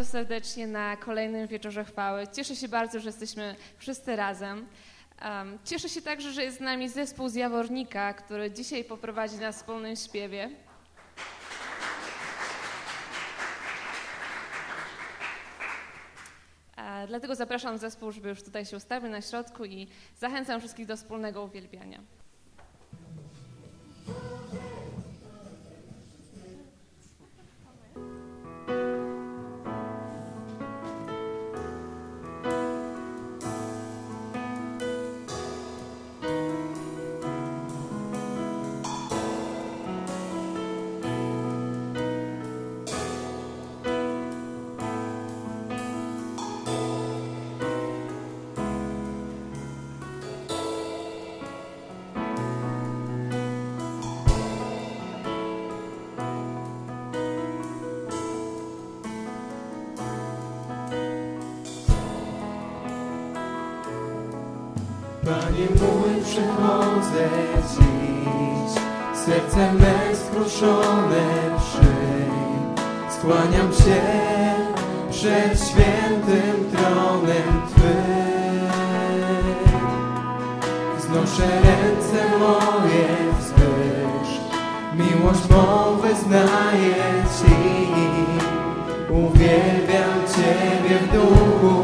bardzo serdecznie na kolejnym Wieczorze Chwały. Cieszę się bardzo, że jesteśmy wszyscy razem. Um, cieszę się także, że jest z nami zespół z Jawornika, który dzisiaj poprowadzi nas w wspólnym śpiewie. E, dlatego zapraszam zespół, żeby już tutaj się ustawił na środku i zachęcam wszystkich do wspólnego uwielbiania. Przychodzę dziś, serce me skruszone przyjm. Skłaniam się przed świętym tronem Twym. Znoszę ręce moje wzwyż, miłość mą wyznaję Ci. Uwielbiam Ciebie w duchu,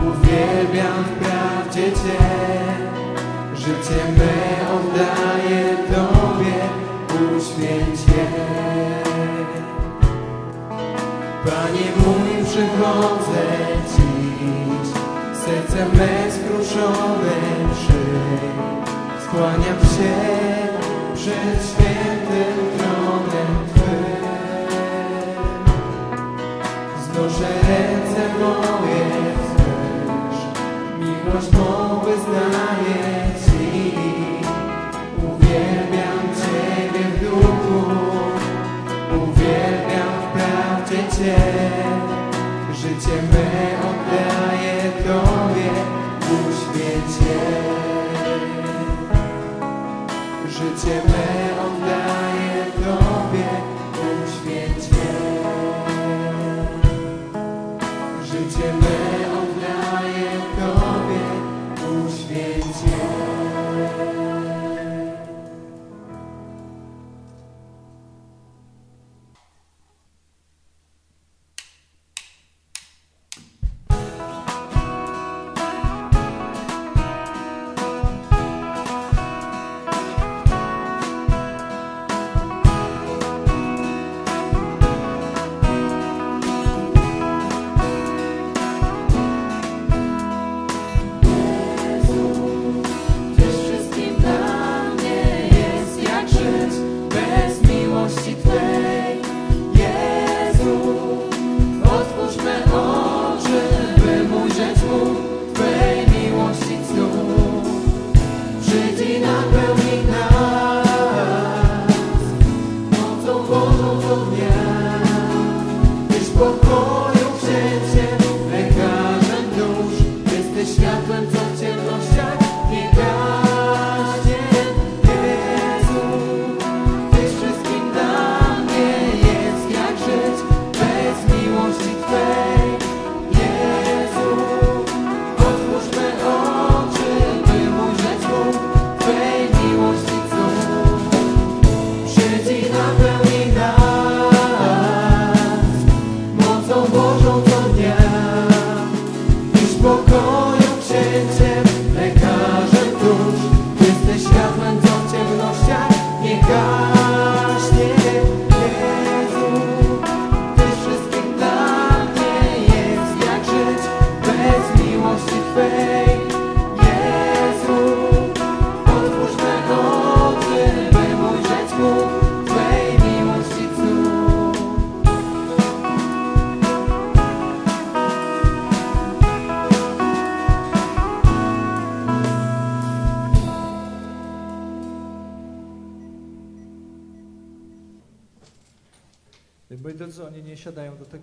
uwielbiam w prawdzie Cię. Życie me oddaję Tobie, uświęć je. Panie mój, przychodzę dziś, serce me skruszone przyjm. Skłaniam się przed świętym tronem Twym. Znoszę ręce moje wzwyż, miłość mą wyznaję. Cię. Życie me oddaję Tobie, uświęć je. Życie me oddaję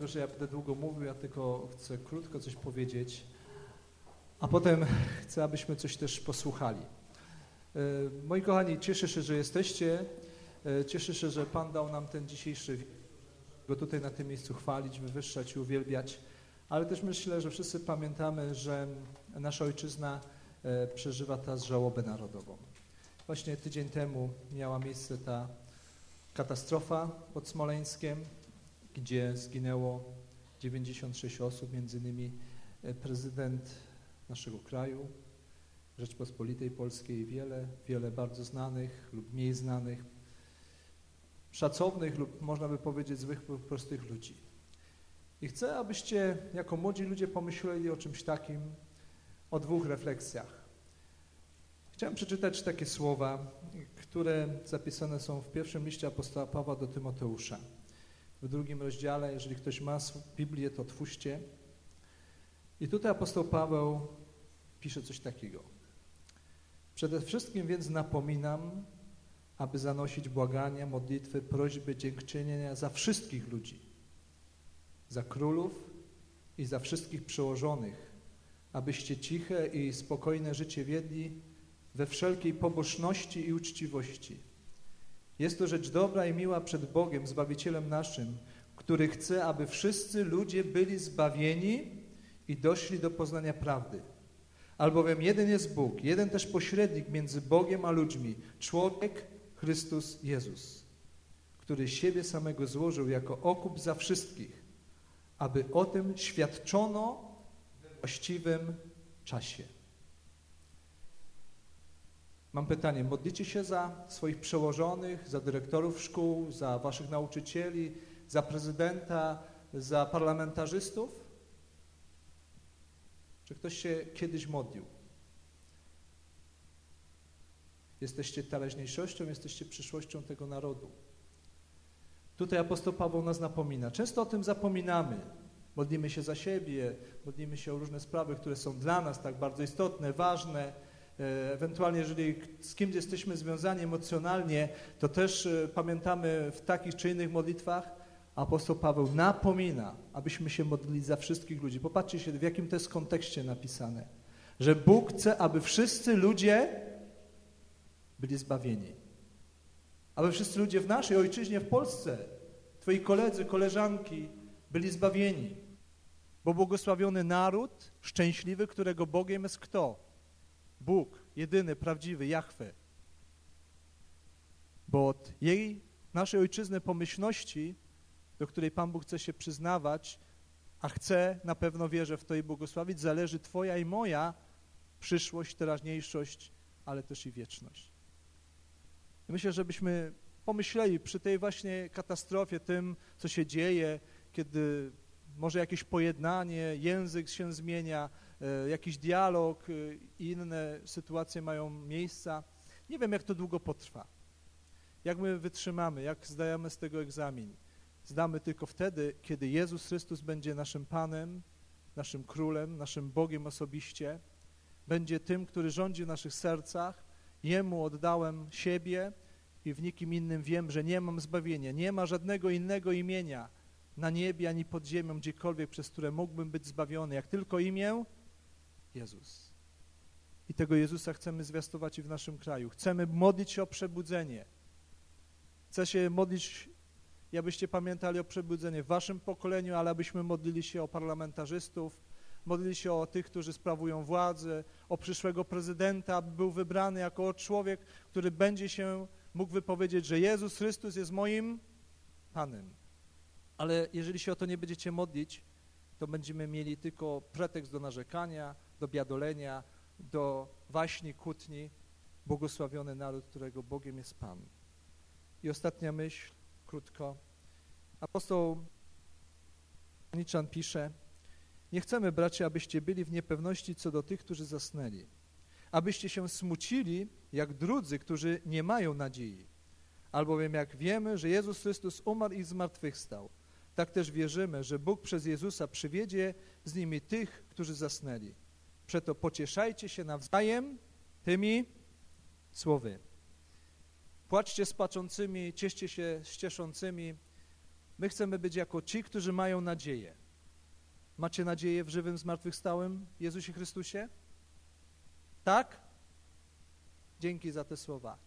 że ja będę długo mówił, ja tylko chcę krótko coś powiedzieć, a potem chcę, abyśmy coś też posłuchali. E, Moi kochani, cieszę się, że jesteście. E, Cieszę się, że Pan dał nam ten dzisiejszy Go tutaj na tym miejscu chwalić, wywyższać i uwielbiać, ale też myślę, że wszyscy pamiętamy, że nasza ojczyzna e, przeżywa teraz żałobę narodową. Właśnie tydzień temu miała miejsce ta katastrofa pod Smoleńskiem, gdzie zginęło 96 osób, między innymi e, prezydent naszego kraju, Rzeczpospolitej Polskiej, wiele, wiele bardzo znanych lub mniej znanych, szacownych lub można by powiedzieć zwykłych, prostych ludzi. I chcę, abyście jako młodzi ludzie pomyśleli o czymś takim, o dwóch refleksjach. Chciałem przeczytać takie słowa, które zapisane są w pierwszym liście apostoła Pawła do Tymoteusza. W drugim rozdziale, jeżeli ktoś ma Biblię, to otwórzcie. I tutaj apostoł Paweł pisze coś takiego. Przede wszystkim więc napominam, aby zanosić błagania, modlitwy, prośby, dziękczynienia za wszystkich ludzi, za królów i za wszystkich przełożonych, abyście ciche i spokojne życie wiedli we wszelkiej pobożności i uczciwości. Jest to rzecz dobra i miła przed Bogiem, Zbawicielem naszym, który chce, aby wszyscy ludzie byli zbawieni i doszli do poznania prawdy. Albowiem jeden jest Bóg, jeden też pośrednik między Bogiem a ludźmi, człowiek Chrystus Jezus, który siebie samego złożył jako okup za wszystkich, aby o tym świadczono w właściwym czasie. Mam pytanie, modlicie się za swoich przełożonych, za dyrektorów szkół, za waszych nauczycieli, za prezydenta, za parlamentarzystów? Czy ktoś się kiedyś modlił? Jesteście teraźniejszością, jesteście przyszłością tego narodu. Tutaj apostoł Paweł nas napomina. Często o tym zapominamy. Modlimy się za siebie, modlimy się o różne sprawy, które są dla nas tak bardzo istotne, ważne. E, ewentualnie, jeżeli z kimś jesteśmy związani emocjonalnie, to też e, pamiętamy w takich czy innych modlitwach, apostoł Paweł napomina, abyśmy się modlili za wszystkich ludzi. Popatrzcie się, w jakim to jest kontekście napisane. Że Bóg chce, aby wszyscy ludzie byli zbawieni. Aby wszyscy ludzie w naszej ojczyźnie, w Polsce, twoi koledzy, koleżanki byli zbawieni. Bo błogosławiony naród, szczęśliwy, którego Bogiem jest kto? Bóg, jedyny, prawdziwy, Jahwe. Bo od jej, naszej ojczyzny pomyślności do której Pan Bóg chce się przyznawać, a chce, na pewno wierzę w to i błogosławić, zależy Twoja i moja przyszłość, teraźniejszość, ale też i wieczność. I myślę, żebyśmy pomyśleli przy tej właśnie katastrofie, tym, co się dzieje, kiedy może jakieś pojednanie, język się zmienia, jakiś dialog e, inne sytuacje mają miejsca. Nie wiem, jak to długo potrwa. Jak my wytrzymamy, jak zdajemy z tego egzamin zdamy tylko wtedy, kiedy Jezus Chrystus będzie naszym Panem, naszym Królem, naszym Bogiem osobiście, będzie tym, który rządzi w naszych sercach, Jemu oddałem siebie i w nikim innym wiem, że nie mam zbawienia, nie ma żadnego innego imienia na niebie ani pod ziemią, gdziekolwiek, przez które mógłbym być zbawiony, jak tylko imię Jezus. I tego Jezusa chcemy zwiastować i w naszym kraju. Chcemy modlić się o przebudzenie. Chcę się modlić abyście pamiętali o przebudzeniu w waszym pokoleniu, ale abyśmy modlili się o parlamentarzystów, modlili się o tych, którzy sprawują władzę, o przyszłego prezydenta, aby był wybrany jako człowiek, który będzie się mógł wypowiedzieć, że Jezus Chrystus jest moim Panem. Ale jeżeli się o to nie będziecie modlić, to będziemy mieli tylko pretekst do narzekania, do biadolenia, do waśni, kłótni, błogosławiony naród, którego Bogiem jest Pan. I ostatnia myśl, krótko. Apostoł Niczan pisze, nie chcemy, bracia, abyście byli w niepewności co do tych, którzy zasnęli, abyście się smucili jak drudzy, którzy nie mają nadziei. Albowiem jak wiemy, że Jezus Chrystus umarł i zmartwychwstał, tak też wierzymy, że Bóg przez Jezusa przywiedzie z nimi tych, którzy zasnęli. Przeto pocieszajcie się nawzajem tymi słowy. Płaczcie z płaczącymi, cieszcie się z cieszącymi. My chcemy być jako ci, którzy mają nadzieję. Macie nadzieję w żywym, zmartwychwstałym Jezusie Chrystusie? Tak? Dzięki za te słowa.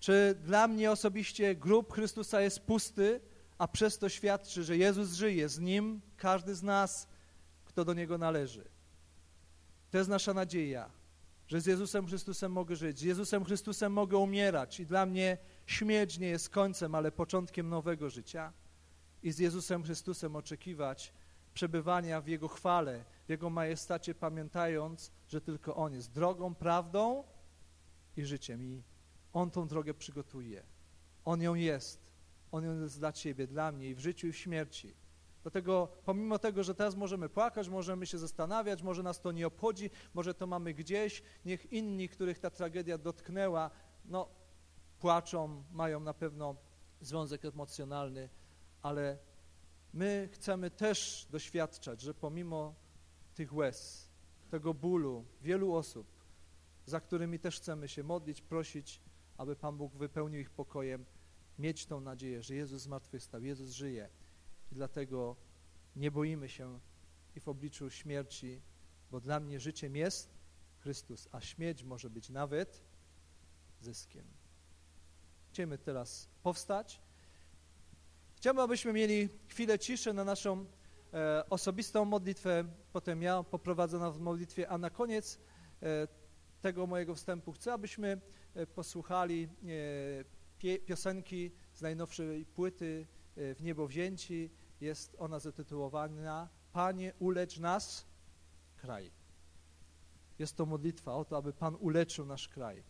Czy dla mnie osobiście grób Chrystusa jest pusty, a przez to świadczy, że Jezus żyje, z Nim każdy z nas, kto do Niego należy. To jest nasza nadzieja, że z Jezusem Chrystusem mogę żyć, z Jezusem Chrystusem mogę umierać i dla mnie śmierć nie jest końcem, ale początkiem nowego życia i z Jezusem Chrystusem oczekiwać przebywania w Jego chwale, w Jego majestacie, pamiętając, że tylko On jest drogą, prawdą i życiem i On tą drogę przygotuje. On ją jest. On ją jest dla Ciebie, dla mnie i w życiu i w śmierci. Dlatego pomimo tego, że teraz możemy płakać, możemy się zastanawiać, może nas to nie obchodzi, może to mamy gdzieś, niech inni, których ta tragedia dotknęła, no płaczą, mają na pewno związek emocjonalny, ale my chcemy też doświadczać, że pomimo tych łez, tego bólu, wielu osób, za którymi też chcemy się modlić, prosić, aby Pan Bóg wypełnił ich pokojem, mieć tą nadzieję, że Jezus zmartwychwstał, Jezus żyje i dlatego nie boimy się i w obliczu śmierci, bo dla mnie życiem jest Chrystus, a śmierć może być nawet zyskiem. Chcemy teraz powstać. Chciałbym, abyśmy mieli chwilę ciszy na naszą e, osobistą modlitwę, potem ja poprowadzę nas w modlitwie, a na koniec e, tego mojego wstępu chcę, abyśmy e, posłuchali e, piosenki z najnowszej płyty e, W niebo wzięci. Jest ona zatytułowana Panie, ulecz nas, kraj. Jest to modlitwa o to, aby Pan uleczył nasz kraj.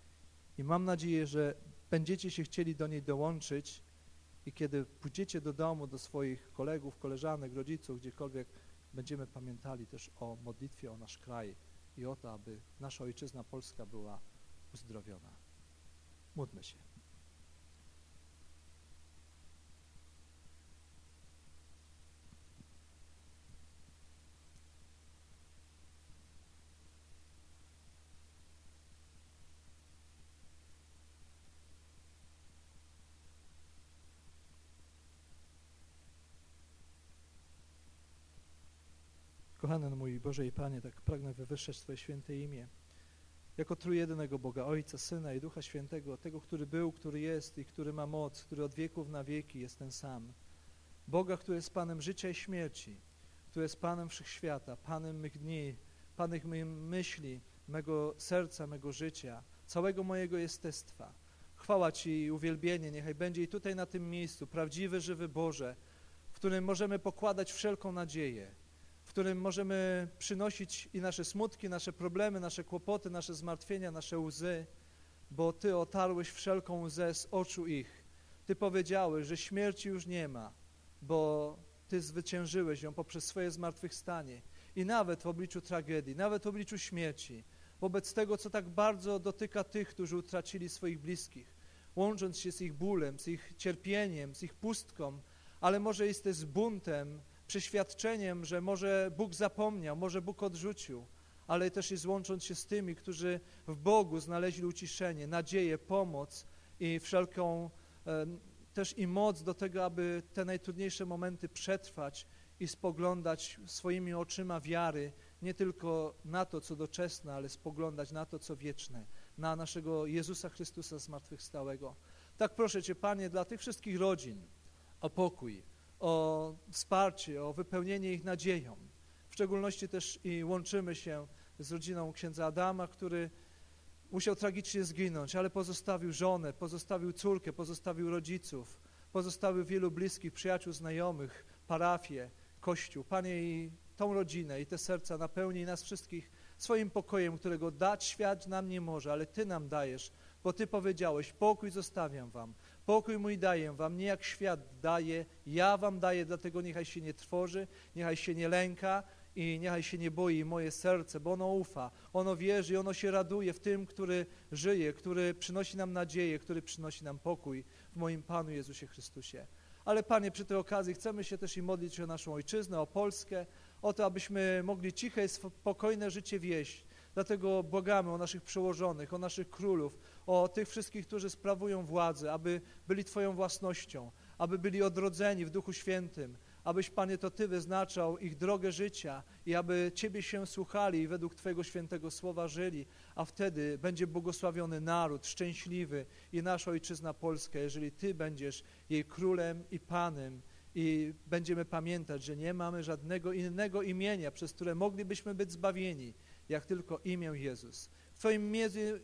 I mam nadzieję, że będziecie się chcieli do niej dołączyć i kiedy pójdziecie do domu, do swoich kolegów, koleżanek, rodziców, gdziekolwiek, będziemy pamiętali też o modlitwie o nasz kraj i o to, aby nasza ojczyzna Polska była uzdrowiona. Módlmy się. Kochany mój Boże i Panie, tak pragnę wywyższać Twoje święte imię. Jako trójjedynego Boga, Ojca, Syna i Ducha Świętego, tego, który był, który jest i który ma moc, który od wieków na wieki jest ten sam. Boga, który jest Panem życia i śmierci, który jest Panem Wszechświata, Panem mych dni, Panem mych myśli, mego serca, mego życia, całego mojego jestestwa. Chwała Ci i uwielbienie niechaj będzie i tutaj na tym miejscu, prawdziwy, żywy Boże, w którym możemy pokładać wszelką nadzieję, w którym możemy przynosić i nasze smutki, nasze problemy, nasze kłopoty, nasze zmartwienia, nasze łzy, bo Ty otarłeś wszelką łzę z oczu ich. Ty powiedziałeś, że śmierci już nie ma, bo Ty zwyciężyłeś ją poprzez swoje zmartwychwstanie. I nawet w obliczu tragedii, nawet w obliczu śmierci, wobec tego, co tak bardzo dotyka tych, którzy utracili swoich bliskich, łącząc się z ich bólem, z ich cierpieniem, z ich pustką, ale może też z buntem, przeświadczeniem, że może Bóg zapomniał, może Bóg odrzucił, ale też i złącząc się z tymi, którzy w Bogu znaleźli uciszenie, nadzieję, pomoc i wszelką też i moc do tego, aby te najtrudniejsze momenty przetrwać i spoglądać swoimi oczyma wiary nie tylko na to, co doczesne, ale spoglądać na to, co wieczne, na naszego Jezusa Chrystusa zmartwychwstałego. Tak proszę Cię, Panie, dla tych wszystkich rodzin o pokój, o wsparcie, o wypełnienie ich nadzieją. W szczególności też i łączymy się z rodziną księdza Adama, który musiał tragicznie zginąć, ale pozostawił żonę, pozostawił córkę, pozostawił rodziców, pozostawił wielu bliskich, przyjaciół, znajomych, parafię, kościół. Panie, i tą rodzinę i te serca napełnij nas wszystkich swoim pokojem, którego dać świat nam nie może, ale Ty nam dajesz, bo Ty powiedziałeś, pokój zostawiam wam, Pokój mój daję wam, nie jak świat daje, ja wam daję, dlatego niechaj się nie trwoży, niechaj się nie lęka i niechaj się nie boi moje serce, bo ono ufa, ono wierzy i ono się raduje w tym, który żyje, który przynosi nam nadzieję, który przynosi nam pokój w moim Panu Jezusie Chrystusie. Ale Panie, przy tej okazji chcemy się też i modlić o naszą ojczyznę, o Polskę, o to, abyśmy mogli ciche i spokojne życie wieść. Dlatego błagamy o naszych przełożonych, o naszych królów, o tych wszystkich, którzy sprawują władzę, aby byli Twoją własnością, aby byli odrodzeni w Duchu Świętym, abyś, Panie, to Ty wyznaczał ich drogę życia i aby Ciebie się słuchali i według Twojego świętego słowa żyli, a wtedy będzie błogosławiony naród, szczęśliwy i nasza Ojczyzna Polska, jeżeli Ty będziesz jej królem i Panem. I będziemy pamiętać, że nie mamy żadnego innego imienia, przez które moglibyśmy być zbawieni, jak tylko imię Jezus. W Twoim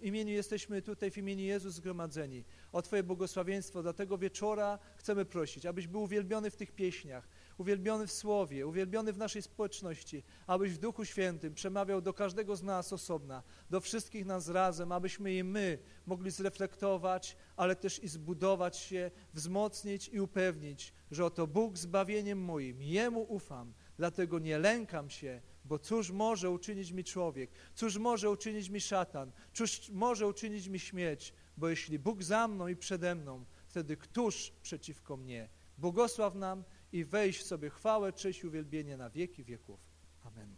imieniu jesteśmy tutaj w imieniu Jezus zgromadzeni. O Twoje błogosławieństwo dla tego wieczora chcemy prosić, abyś był uwielbiony w tych pieśniach, uwielbiony w Słowie, uwielbiony w naszej społeczności, abyś w Duchu Świętym przemawiał do każdego z nas osobna, do wszystkich nas razem, abyśmy i my mogli zreflektować, ale też i zbudować się, wzmocnić i upewnić, że oto Bóg zbawieniem moim, Jemu ufam, dlatego nie lękam się, bo cóż może uczynić mi człowiek, cóż może uczynić mi szatan, cóż może uczynić mi śmierć, bo jeśli Bóg za mną i przede mną, wtedy któż przeciwko mnie? Błogosław nam i wejść sobie chwałę, cześć i uwielbienie na wieki wieków. Amen.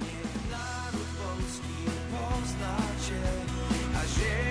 Niech naród polski pozna a ziemia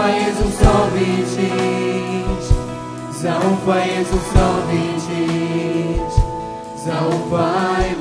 zaufaj Jezusowi dziś. Zaufaj Jezusowi dziś, zaufaj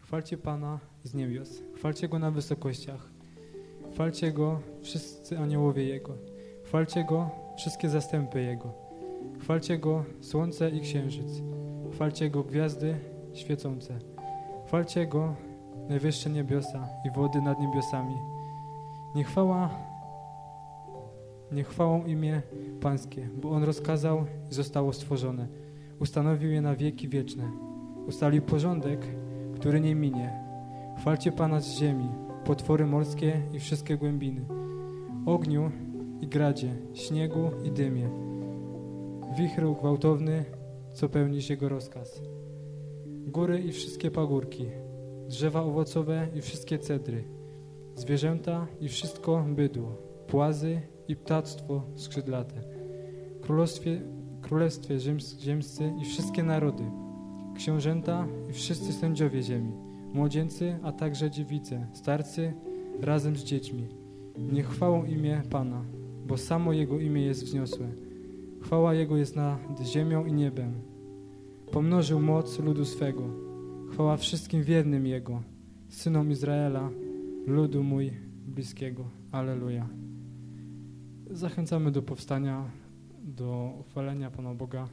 Chwalcie Pana z niebios, chwalcie Go na wysokościach, chwalcie Go wszyscy aniołowie Jego, chwalcie Go wszystkie zastępy Jego, chwalcie Go słońce i księżyc, chwalcie Go gwiazdy świecące, chwalcie Go najwyższe niebiosa i wody nad niebiosami. Niech chwała, niech chwałą imię Pańskie, bo On rozkazał i zostało stworzone. Ustanowił je na wieki wieczne. Ustalił porządek, który nie minie. Chwalcie Pana z ziemi, potwory morskie i wszystkie głębiny. Ogniu i gradzie, śniegu i dymie. Wichru gwałtowny, co pełnisz Jego rozkaz. Góry i wszystkie pagórki, drzewa owocowe i wszystkie cedry, zwierzęta i wszystko bydło, płazy i ptactwo skrzydlate, królestwie, królestwie ziems, ziemscy i wszystkie narody, książęta i wszyscy sędziowie ziemi, młodzieńcy, a także dziewice, starcy razem z dziećmi. Niech chwałą imię Pana, bo samo Jego imię jest wzniosłe. Chwała Jego jest nad ziemią i niebem. Pomnożył moc ludu swego. Chwała wszystkim wiernym Jego, synom Izraela, ludu mój bliskiego. Aleluja. Zachęcamy do powstania, do chwalenia Pana Boga,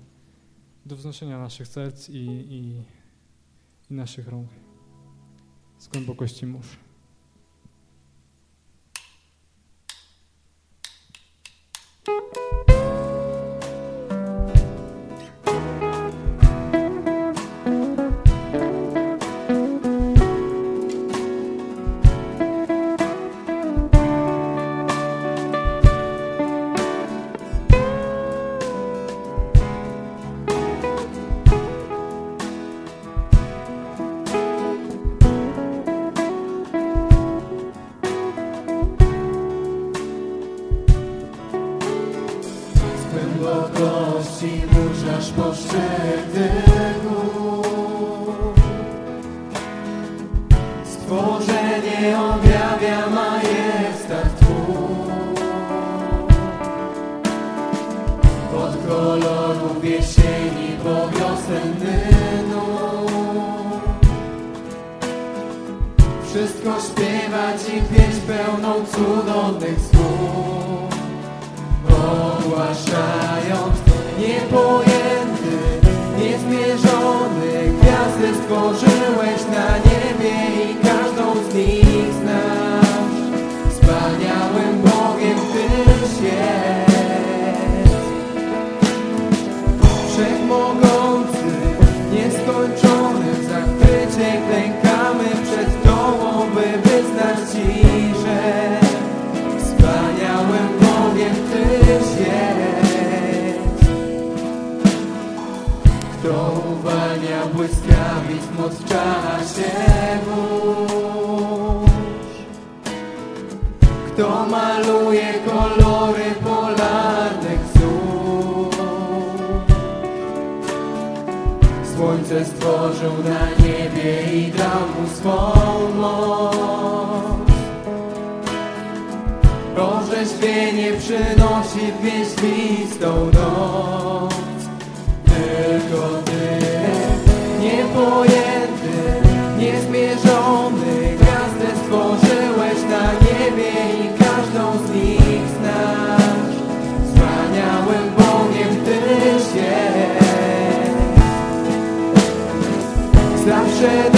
do wznoszenia naszych serc i, i, i naszych rąk z głębokości mórz. Z w czasie burz? Kto maluje kolory polarnych zórz? Słońce stworzył na niebie i dał mu swą moc. Orzeźwienie przynosi w pieśnistą noc. Tylko Ty, niepojęty, Zawsze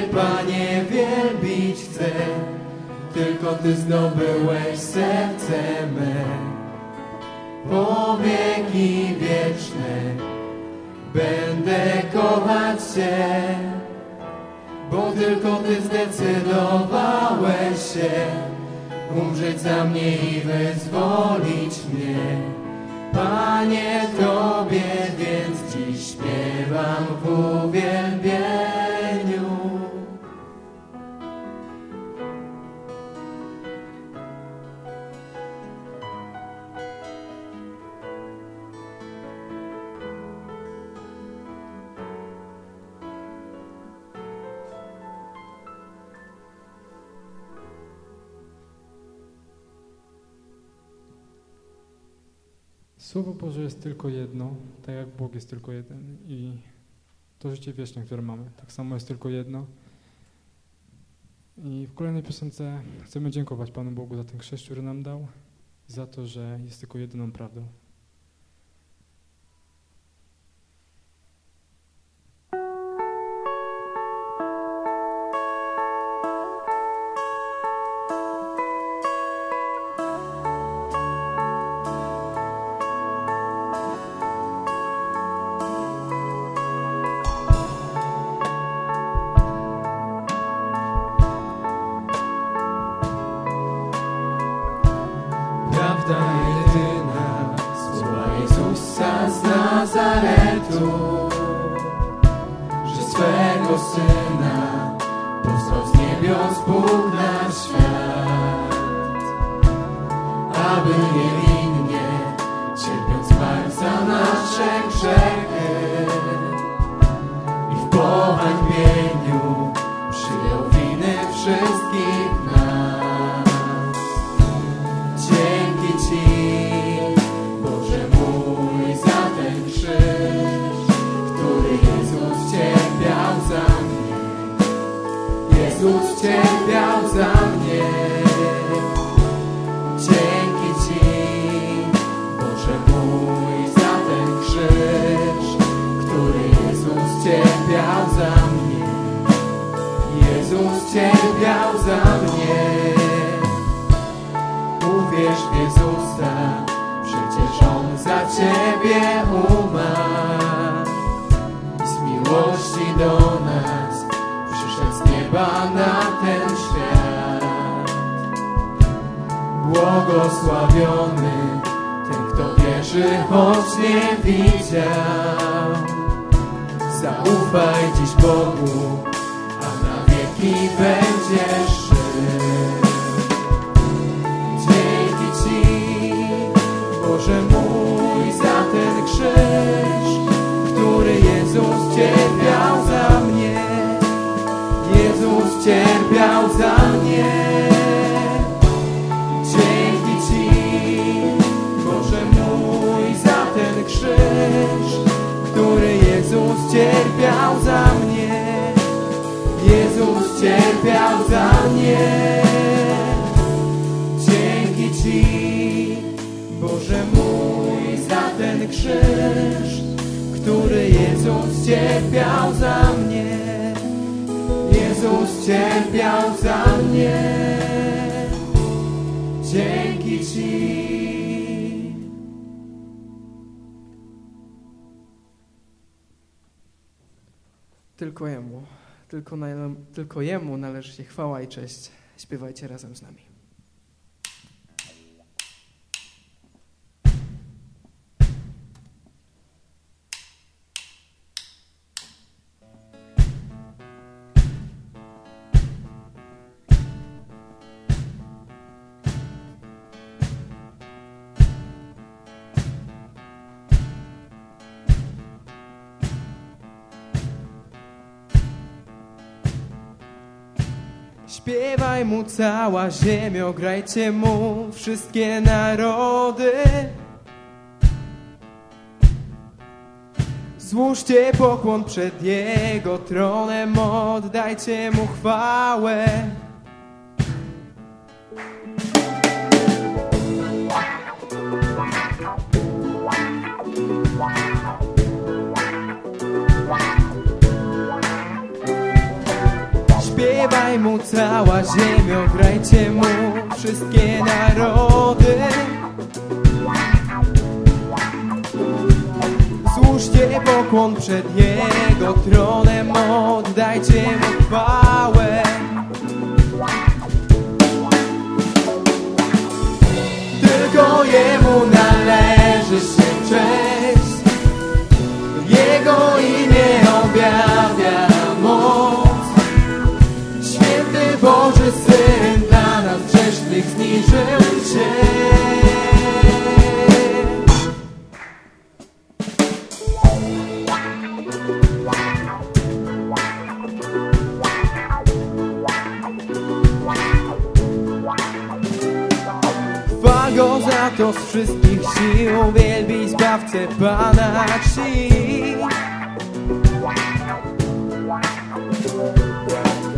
Panie, wielbić chcę, tylko Ty zdobyłeś serce me. po wieki wieczne. Będę kochać Cię, bo tylko Ty zdecydowałeś się umrzeć za mnie i wyzwolić mnie. Panie, Słowo Boże jest tylko jedno, tak jak Bóg jest tylko jeden i to życie wieczne, które mamy, tak samo jest tylko jedno. I w kolejnej piosence chcemy dziękować Panu Bogu za ten krzyż, który nam dał, za to, że jest tylko jedyną prawdą. Ciebie umarł. Z miłości do nas przyszedł z nieba na ten świat. Błogosławiony ten, kto wierzy, choć nie widział. Zaufaj dziś Bogu, a na wieki będziesz żył. Cierpiał za mnie. Jezus cierpiał za mnie. Dzięki Ci, Boże mój, za ten krzyż, który Jezus cierpiał za mnie. Jezus cierpiał za mnie. Dzięki Ci, Boże mój, za ten krzyż, który Jezus cierpiał za mnie. Jezus cierpiał za mnie. Dzięki Ci. Tylko Jemu, tylko, tylko Jemu należy się chwała i cześć. Śpiewajcie razem z nami. Mu cała ziemio, grajcie mu wszystkie narody. Złóżcie pokłon przed Jego tronem, oddajcie Mu chwałę. Śpiewaj mu cała ziemia, grajcie mu wszystkie narody. Złóżcie pokłon przed Jego tronem, oddajcie mu chwałę. Tylko Jemu należy się cześć. Jego Z wszystkich sił wielbi Zbawcę Pana czci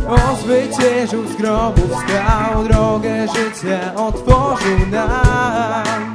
On zwyciężył z grobu, stał drogę życia, otworzył nam.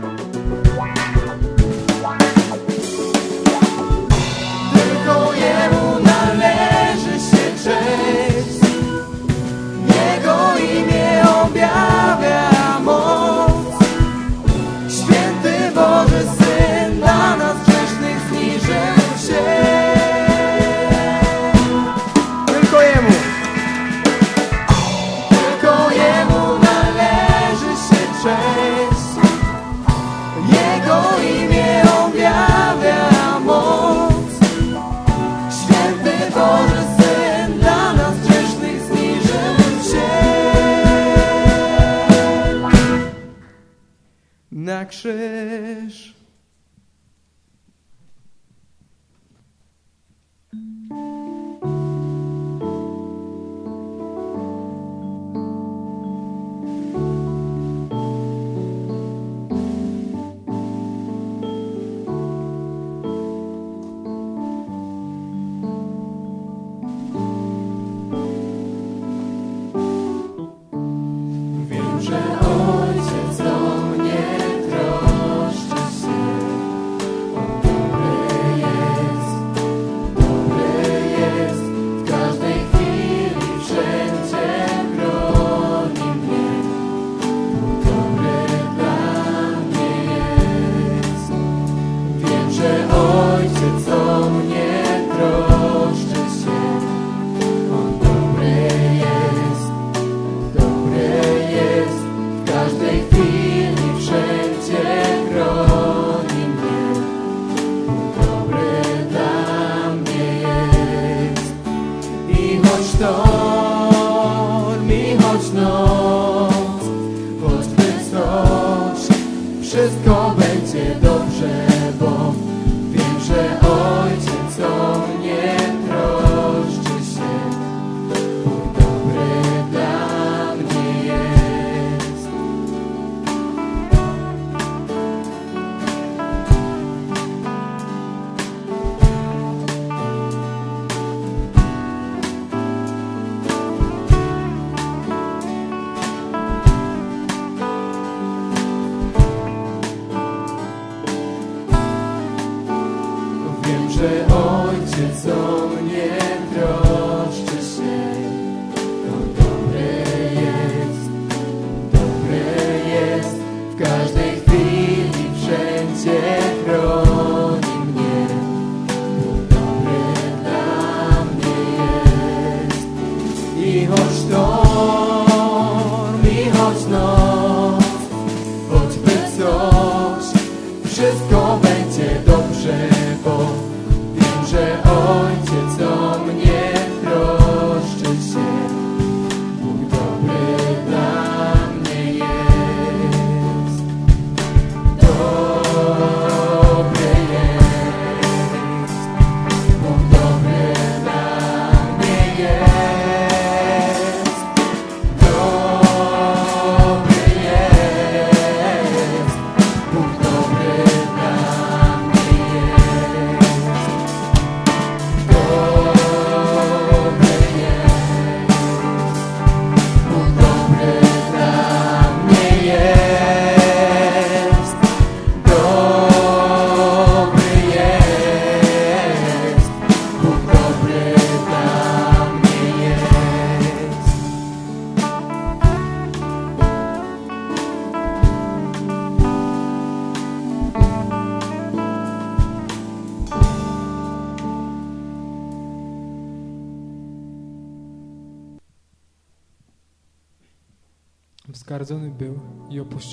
krzyż.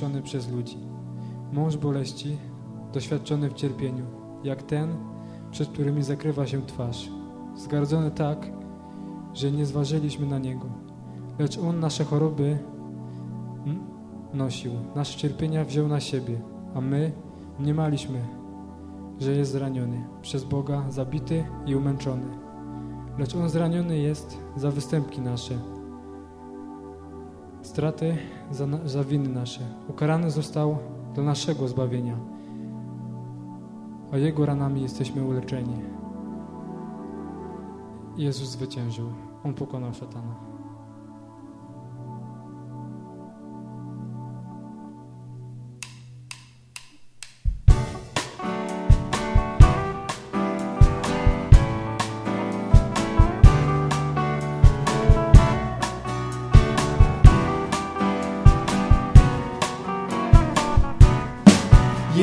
I opuszczony przez ludzi. Mąż boleści, doświadczony w cierpieniu, jak ten, przed którymi zakrywa się twarz. Zgardzony tak, że nie zważyliśmy na niego. Lecz on nasze choroby nosił, nasze cierpienia wziął na siebie, a my mniemaliśmy, że jest zraniony, przez Boga zabity i umęczony. Lecz on zraniony jest za występki nasze, straty za, za winy nasze. Ukarany został do naszego zbawienia, a Jego ranami jesteśmy uleczeni. Jezus zwyciężył. On pokonał szatana.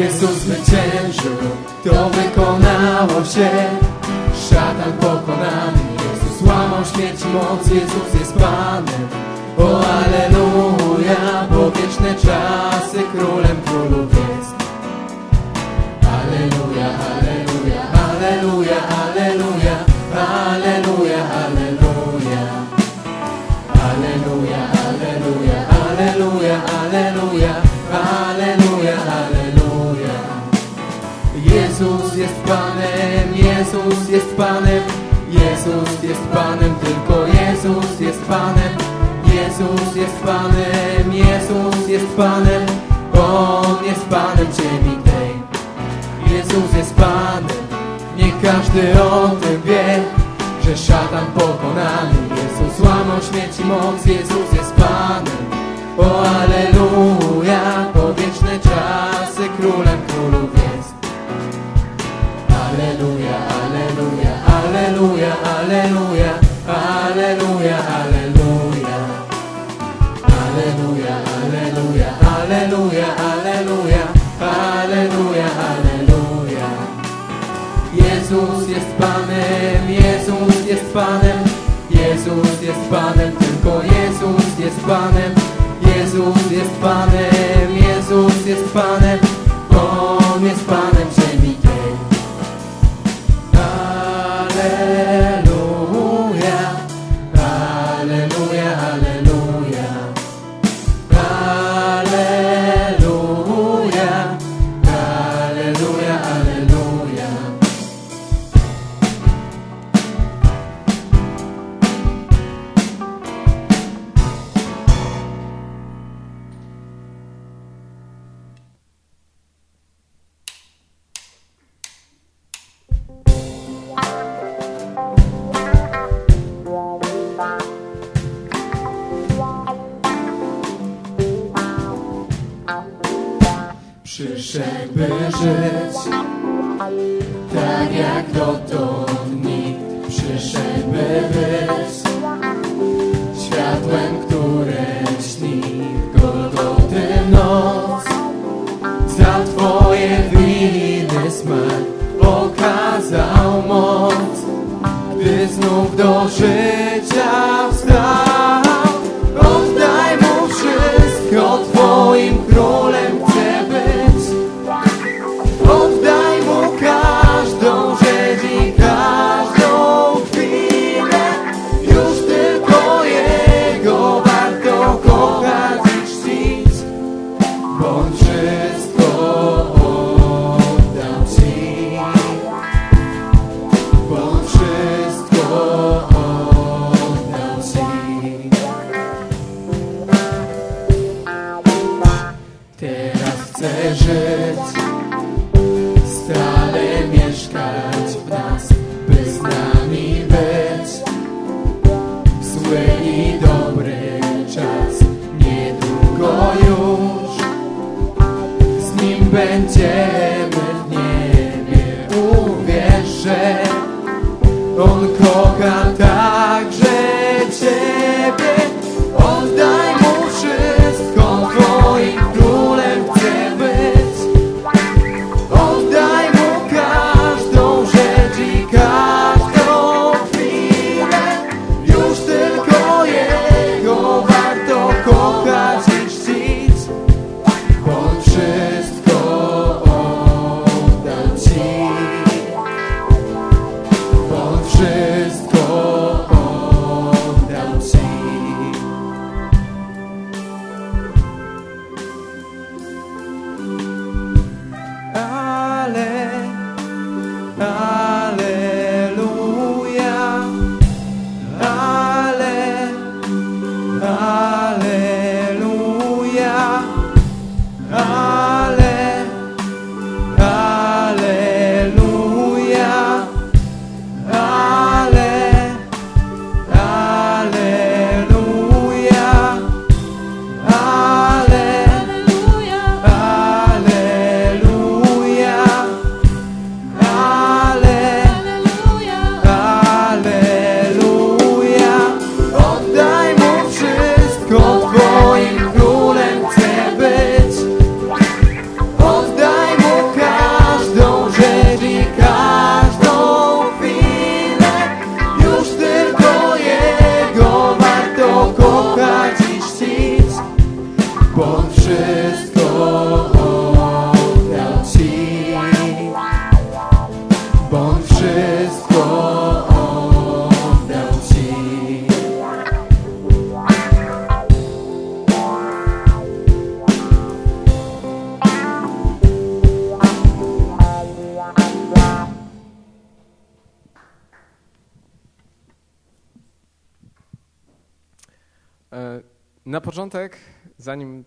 Jezus zwyciężył, to wykonało się. Szatan pokonany, Jezus łamał śmierć i moc Jezus jest Panem. O Aleluja, bo wieczne czasy Królem Królów jest jest Panem, Jezus jest Panem. Jezus jest Panem, tylko Jezus jest Panem. Jezus jest Panem, Jezus jest Panem. On jest Panem ziemi tej. Jezus jest Panem Niech każdy o tym wie Że szatan pokonany. Jezus łamał śmierć i moc Jezus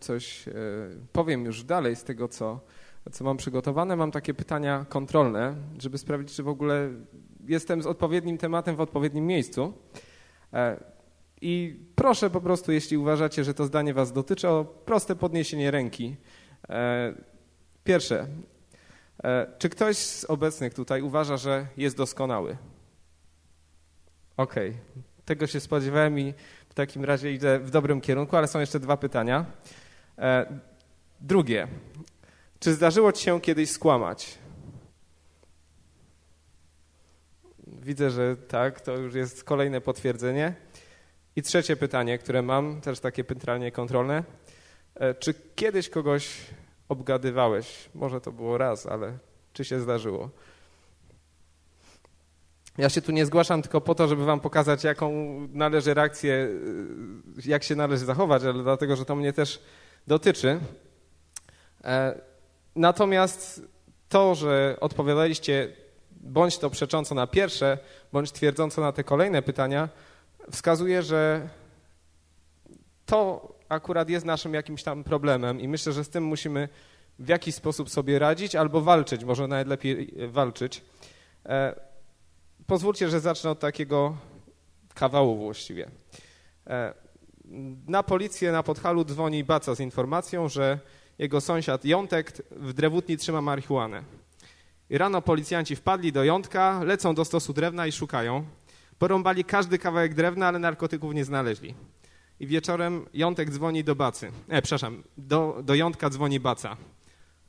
coś e, powiem już dalej z tego, co, co mam przygotowane, mam takie pytania kontrolne, żeby sprawdzić, czy w ogóle jestem z odpowiednim tematem w odpowiednim miejscu. E, I proszę po prostu, jeśli uważacie, że to zdanie Was dotyczy, o proste podniesienie ręki. E, Pierwsze, czy ktoś z obecnych tutaj uważa, że jest doskonały? Okej, tego się spodziewałem i w takim razie idę w dobrym kierunku, ale są jeszcze dwa pytania. E, Drugie, czy zdarzyło Ci się kiedyś skłamać? Widzę, że tak, to już jest kolejne potwierdzenie. I trzecie pytanie, które mam, też takie pytanie kontrolne. E, Czy kiedyś kogoś obgadywałeś? Może to było raz, ale czy się zdarzyło? Ja się tu nie zgłaszam tylko po to, żeby wam pokazać, jaką należy reakcję, y, jak się należy zachować, ale dlatego, że to mnie też dotyczy. E, Natomiast to, że odpowiadaliście bądź to przecząco na pierwsze, bądź twierdząco na te kolejne pytania, wskazuje, że to akurat jest naszym jakimś tam problemem i myślę, że z tym musimy w jakiś sposób sobie radzić albo walczyć, może nawet lepiej walczyć. E, Pozwólcie, że zacznę od takiego kawału właściwie. Na policję na Podhalu dzwoni Baca z informacją, że jego sąsiad Jątek w drewutni trzyma marihuanę. Rano policjanci wpadli do Jątka, lecą do stosu drewna i szukają. Porąbali każdy kawałek drewna, ale narkotyków nie znaleźli. I wieczorem Jątek dzwoni do Bacy. E, przepraszam, do, do Jątka dzwoni Baca.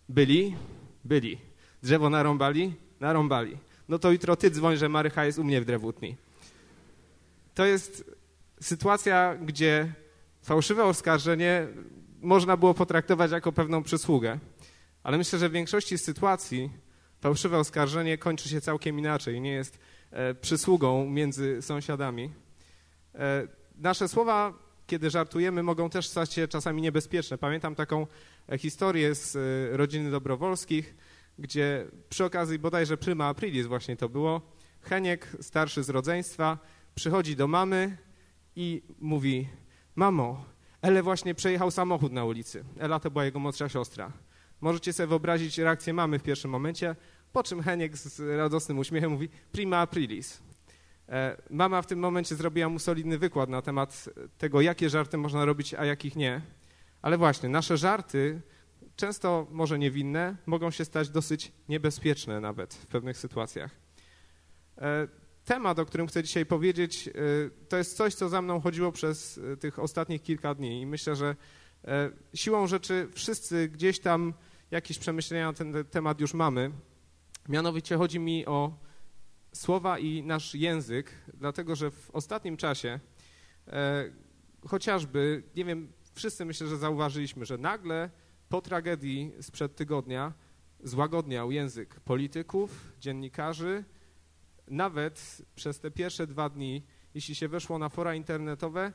Byli? Byli. Drzewo narąbali? Narąbali. No to jutro ty dzwoń, że Marycha jest u mnie w drewutni. To jest sytuacja, gdzie fałszywe oskarżenie można było potraktować jako pewną przysługę. Ale myślę, że w większości sytuacji fałszywe oskarżenie kończy się całkiem inaczej. Nie jest e, przysługą między sąsiadami. E, nasze słowa, kiedy żartujemy, mogą też stać się czasami niebezpieczne. Pamiętam taką e, historię z rodziny Dobrowolskich, gdzie przy okazji bodajże Prima Aprilis właśnie to było, Heniek, starszy z rodzeństwa, przychodzi do mamy i mówi, mamo, Ele właśnie przejechał samochód na ulicy. Ela to była jego młodsza siostra. Możecie sobie wyobrazić reakcję mamy w pierwszym momencie, po czym Heniek z radosnym uśmiechem mówi, prima aprilis. E, Mama w tym momencie zrobiła mu solidny wykład na temat tego, jakie żarty można robić, a jakich nie. Ale właśnie, nasze żarty często może niewinne, mogą się stać dosyć niebezpieczne nawet w pewnych sytuacjach. Temat, o którym chcę dzisiaj powiedzieć, e, to jest coś, co za mną chodziło przez e, tych ostatnich kilka dni i myślę, że e, siłą rzeczy wszyscy gdzieś tam jakieś przemyślenia na ten temat już mamy. Mianowicie chodzi mi o słowa i nasz język, dlatego że w ostatnim czasie chociażby, nie wiem, wszyscy myślę, że zauważyliśmy, że nagle po tragedii sprzed tygodnia złagodniał język polityków, dziennikarzy, nawet przez te pierwsze dwa dni, jeśli się weszło na fora internetowe,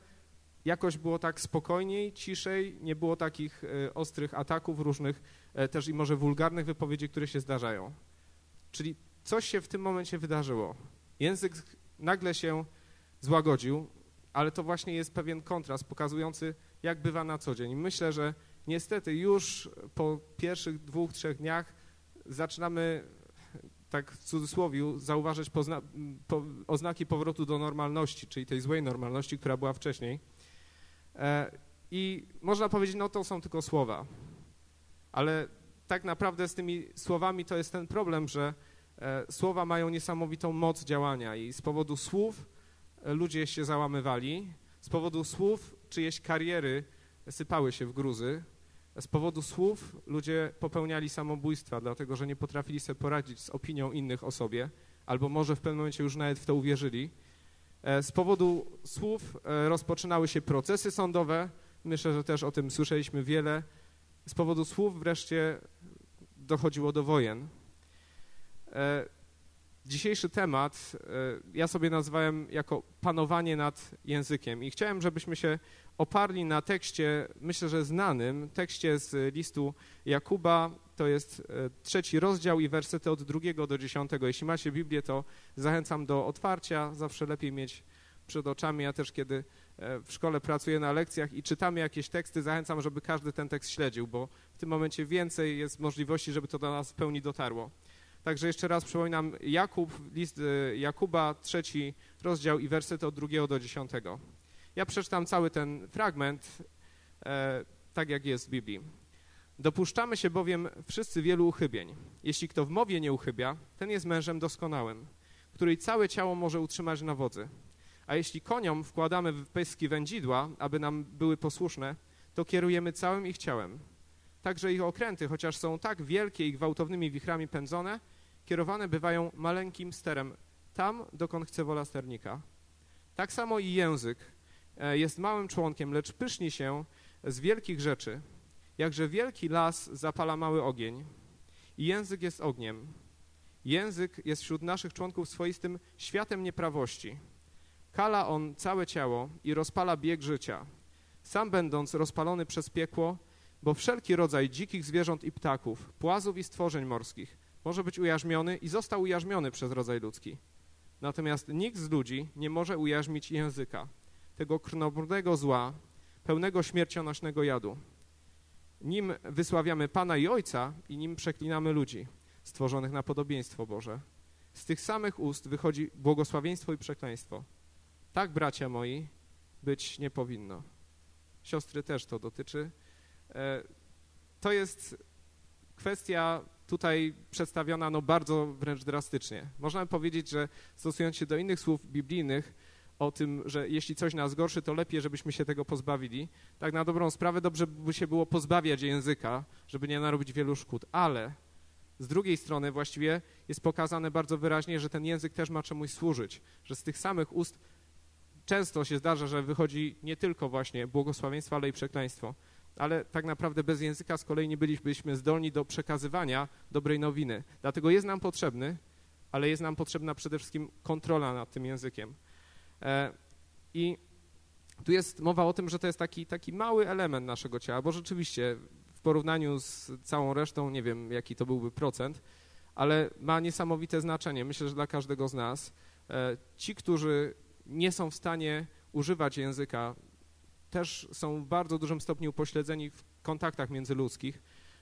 jakoś było tak spokojniej, ciszej, nie było takich e, ostrych ataków, różnych e, też i może wulgarnych wypowiedzi, które się zdarzają. Czyli coś się w tym momencie wydarzyło. Język nagle się złagodził, ale to właśnie jest pewien kontrast pokazujący, jak bywa na co dzień. Myślę, że niestety już po pierwszych dwóch, trzech dniach zaczynamy, tak w cudzysłowie, zauważyć pozna, po, oznaki powrotu do normalności, czyli tej złej normalności, która była wcześniej. E, I można powiedzieć, no to są tylko słowa, ale tak naprawdę z tymi słowami to jest ten problem, że e, słowa mają niesamowitą moc działania i z powodu słów e, ludzie się załamywali, z powodu słów czyjeś kariery sypały się w gruzy, z powodu słów ludzie popełniali samobójstwa, dlatego że nie potrafili sobie poradzić z opinią innych o sobie, albo może w pewnym momencie już nawet w to uwierzyli. E, z powodu słów e, rozpoczynały się procesy sądowe, myślę, że też o tym słyszeliśmy wiele. Z powodu słów wreszcie dochodziło do wojen. E, dzisiejszy temat ja sobie nazwałem jako panowanie nad językiem i chciałem, żebyśmy się oparli na tekście, myślę, że znanym, tekście z listu Jakuba, to jest trzeci rozdział i wersety od drugiego do dziesiątego. Jeśli macie Biblię, to zachęcam do otwarcia, zawsze lepiej mieć przed oczami. Ja też, kiedy e, w szkole pracuję na lekcjach i czytamy jakieś teksty, zachęcam, żeby każdy ten tekst śledził, bo w tym momencie więcej jest możliwości, żeby to do nas w pełni dotarło. Także jeszcze raz przypominam, Jakub, list e, Jakuba, trzeci rozdział i wersety od drugiego do dziesiątego. Ja przeczytam cały ten fragment, e, tak jak jest w Biblii. Dopuszczamy się bowiem wszyscy wielu uchybień. Jeśli kto w mowie nie uchybia, ten jest mężem doskonałym, który całe ciało może utrzymać na wodzy. A jeśli koniom wkładamy w pyski wędzidła, aby nam były posłuszne, to kierujemy całym ich ciałem. Także ich okręty, chociaż są tak wielkie i gwałtownymi wichrami pędzone, kierowane bywają maleńkim sterem tam, dokąd chce wola sternika. Tak samo i język e, jest małym członkiem, lecz pyszni się z wielkich rzeczy. Jakże wielki las zapala mały ogień i język jest ogniem. Język jest wśród naszych członków swoistym światem nieprawości. Kala on całe ciało i rozpala bieg życia, sam będąc rozpalony przez piekło, bo wszelki rodzaj dzikich zwierząt i ptaków, płazów i stworzeń morskich może być ujarzmiony i został ujarzmiony przez rodzaj ludzki. Natomiast nikt z ludzi nie może ujarzmić języka, tego krnobrodego zła, pełnego śmiercionośnego jadu. Nim wysławiamy Pana i Ojca i nim przeklinamy ludzi, stworzonych na podobieństwo Boże. Z tych samych ust wychodzi błogosławieństwo i przekleństwo. Tak, bracia moi, być nie powinno. Siostry też to dotyczy. E, To jest kwestia tutaj przedstawiona no, bardzo wręcz drastycznie. Można powiedzieć, że stosując się do innych słów biblijnych o tym, że jeśli coś nas gorszy, to lepiej, żebyśmy się tego pozbawili. Tak na dobrą sprawę dobrze by się było pozbawiać języka, żeby nie narobić wielu szkód, ale z drugiej strony właściwie jest pokazane bardzo wyraźnie, że ten język też ma czemuś służyć, że z tych samych ust często się zdarza, że wychodzi nie tylko właśnie błogosławieństwo, ale i przekleństwo. Ale tak naprawdę bez języka z kolei nie bylibyśmy zdolni do przekazywania dobrej nowiny. Dlatego jest nam potrzebny, ale jest nam potrzebna przede wszystkim kontrola nad tym językiem. E, I tu jest mowa o tym, że to jest taki, taki mały element naszego ciała, bo rzeczywiście w porównaniu z całą resztą, nie wiem jaki to byłby procent, ale ma niesamowite znaczenie, myślę, że dla każdego z nas. E, Ci, którzy nie są w stanie używać języka, też są w bardzo dużym stopniu upośledzeni w kontaktach międzyludzkich.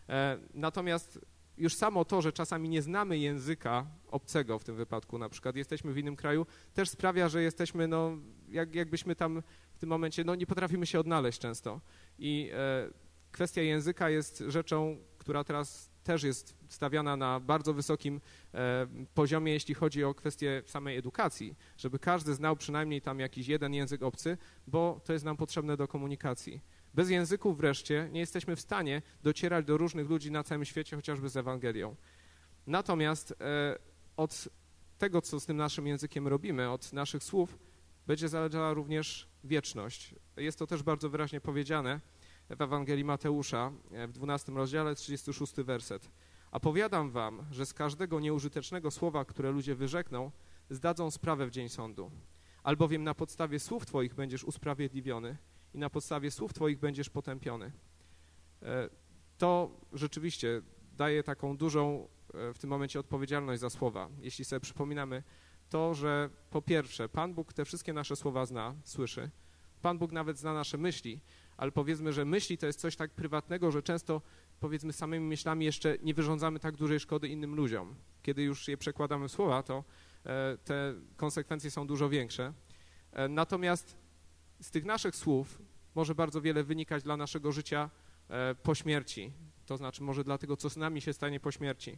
E, Natomiast już samo to, że czasami nie znamy języka obcego w tym wypadku, na przykład jesteśmy w innym kraju, też sprawia, że jesteśmy, no, jak, jakbyśmy tam w tym momencie, no, nie potrafimy się odnaleźć często. I e, kwestia języka jest rzeczą, która teraz też jest stawiana na bardzo wysokim e, poziomie, jeśli chodzi o kwestię samej edukacji, żeby każdy znał przynajmniej tam jakiś jeden język obcy, bo to jest nam potrzebne do komunikacji. Bez języków wreszcie nie jesteśmy w stanie docierać do różnych ludzi na całym świecie, chociażby z Ewangelią. Natomiast e, od tego, co z tym naszym językiem robimy, od naszych słów, będzie zależała również wieczność. Jest to też bardzo wyraźnie powiedziane w Ewangelii Mateusza e, w 12 rozdziale, 36 werset. A powiadam wam, że z każdego nieużytecznego słowa, które ludzie wyrzekną, zdadzą sprawę w dzień sądu. Albowiem na podstawie słów twoich będziesz usprawiedliwiony i na podstawie słów twoich będziesz potępiony. E, To rzeczywiście daje taką dużą e, w tym momencie odpowiedzialność za słowa. Jeśli sobie przypominamy to, że po pierwsze, Pan Bóg te wszystkie nasze słowa zna, słyszy. Pan Bóg nawet zna nasze myśli, ale powiedzmy, że myśli to jest coś tak prywatnego, że często powiedzmy samymi myślami jeszcze nie wyrządzamy tak dużej szkody innym ludziom. Kiedy już je przekładamy w słowa, to e, te konsekwencje są dużo większe. E, Natomiast z tych naszych słów może bardzo wiele wynikać dla naszego życia e, po śmierci. To znaczy może dla tego, co z nami się stanie po śmierci.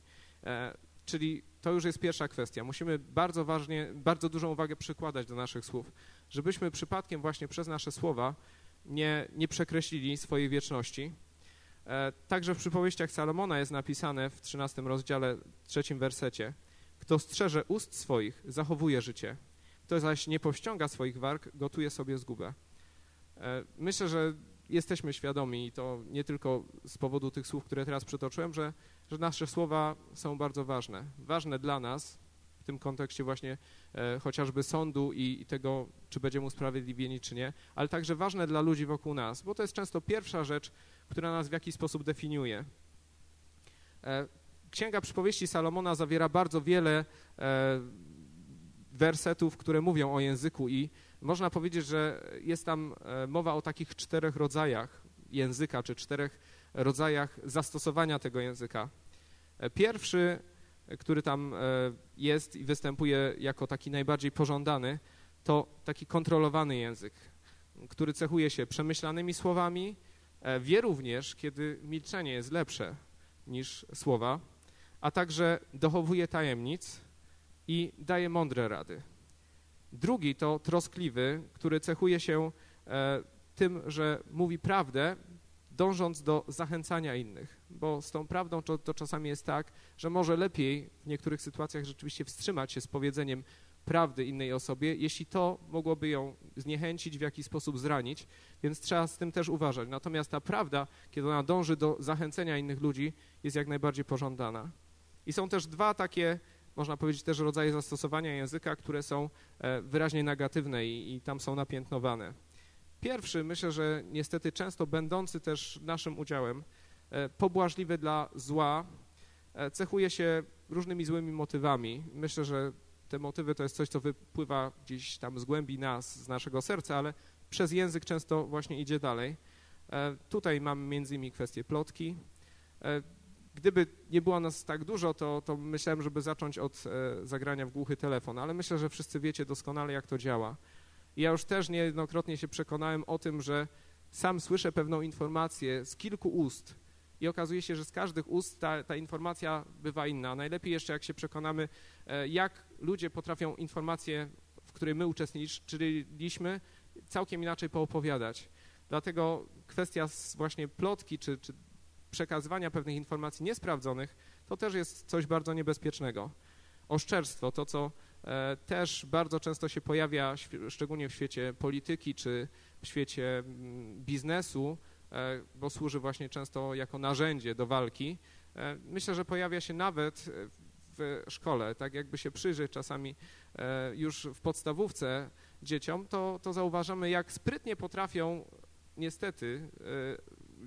Czyli to już jest pierwsza kwestia. Musimy bardzo ważnie, bardzo dużą uwagę przykładać do naszych słów, żebyśmy przypadkiem właśnie przez nasze słowa nie, nie przekreślili swojej wieczności. E, Także w przypowieściach Salomona jest napisane w 13 rozdziale, trzecim wersecie Kto strzeże ust swoich, zachowuje życie. Kto zaś nie powściąga swoich warg, gotuje sobie zgubę. E, Myślę, że jesteśmy świadomi, i to nie tylko z powodu tych słów, które teraz przytoczyłem, że, że nasze słowa są bardzo ważne. Ważne dla nas, w tym kontekście właśnie chociażby sądu i, tego, czy będziemy usprawiedliwieni, czy nie, ale także ważne dla ludzi wokół nas, bo to jest często pierwsza rzecz, która nas w jakiś sposób definiuje. E, Księga Przypowieści Salomona zawiera bardzo wiele e, wersetów, które mówią o języku i można powiedzieć, że jest tam e, mowa o takich czterech rodzajach języka, czy czterech rodzajach zastosowania tego języka. E, Pierwszy, e, który tam e, jest i występuje jako taki najbardziej pożądany, to taki kontrolowany język, który cechuje się przemyślanymi słowami, e, wie również, kiedy milczenie jest lepsze niż słowa, a także dochowuje tajemnic i daje mądre rady. Drugi to troskliwy, który cechuje się e, tym, że mówi prawdę, dążąc do zachęcania innych, bo z tą prawdą to, to czasami jest tak, że może lepiej w niektórych sytuacjach rzeczywiście wstrzymać się z powiedzeniem prawdy innej osobie, jeśli to mogłoby ją zniechęcić, w jakiś sposób zranić, więc trzeba z tym też uważać. Natomiast ta prawda, kiedy ona dąży do zachęcenia innych ludzi, jest jak najbardziej pożądana. I są też dwa takie, można powiedzieć, też rodzaje zastosowania języka, które są e, wyraźnie negatywne i, i tam są napiętnowane. Pierwszy, myślę, że niestety często będący też naszym udziałem, e, pobłażliwy dla zła, e, cechuje się różnymi złymi motywami. Myślę, że te motywy to jest coś, co wypływa gdzieś tam z głębi nas, z naszego serca, ale przez język często właśnie idzie dalej. E, Tutaj mamy między innymi kwestię plotki. Gdyby nie było nas tak dużo, to, to myślałem, żeby zacząć od zagrania w głuchy telefon, ale myślę, że wszyscy wiecie doskonale, jak to działa. I ja już też niejednokrotnie się przekonałem o tym, że sam słyszę pewną informację z kilku ust i okazuje się, że z każdych ust ta, ta informacja bywa inna. Najlepiej jeszcze, jak się przekonamy, e, jak ludzie potrafią informację, w której my uczestniczyliśmy, całkiem inaczej poopowiadać. Dlatego kwestia właśnie plotki czy, czy przekazywania pewnych informacji niesprawdzonych, to też jest coś bardzo niebezpiecznego. Oszczerstwo, to co też bardzo często się pojawia, szczególnie w świecie polityki czy w świecie mm, biznesu, e, bo służy właśnie często jako narzędzie do walki. E, Myślę, że pojawia się nawet e, w szkole, tak jakby się przyjrzeć czasami e, już w podstawówce dzieciom, to, to zauważamy, jak sprytnie potrafią niestety e,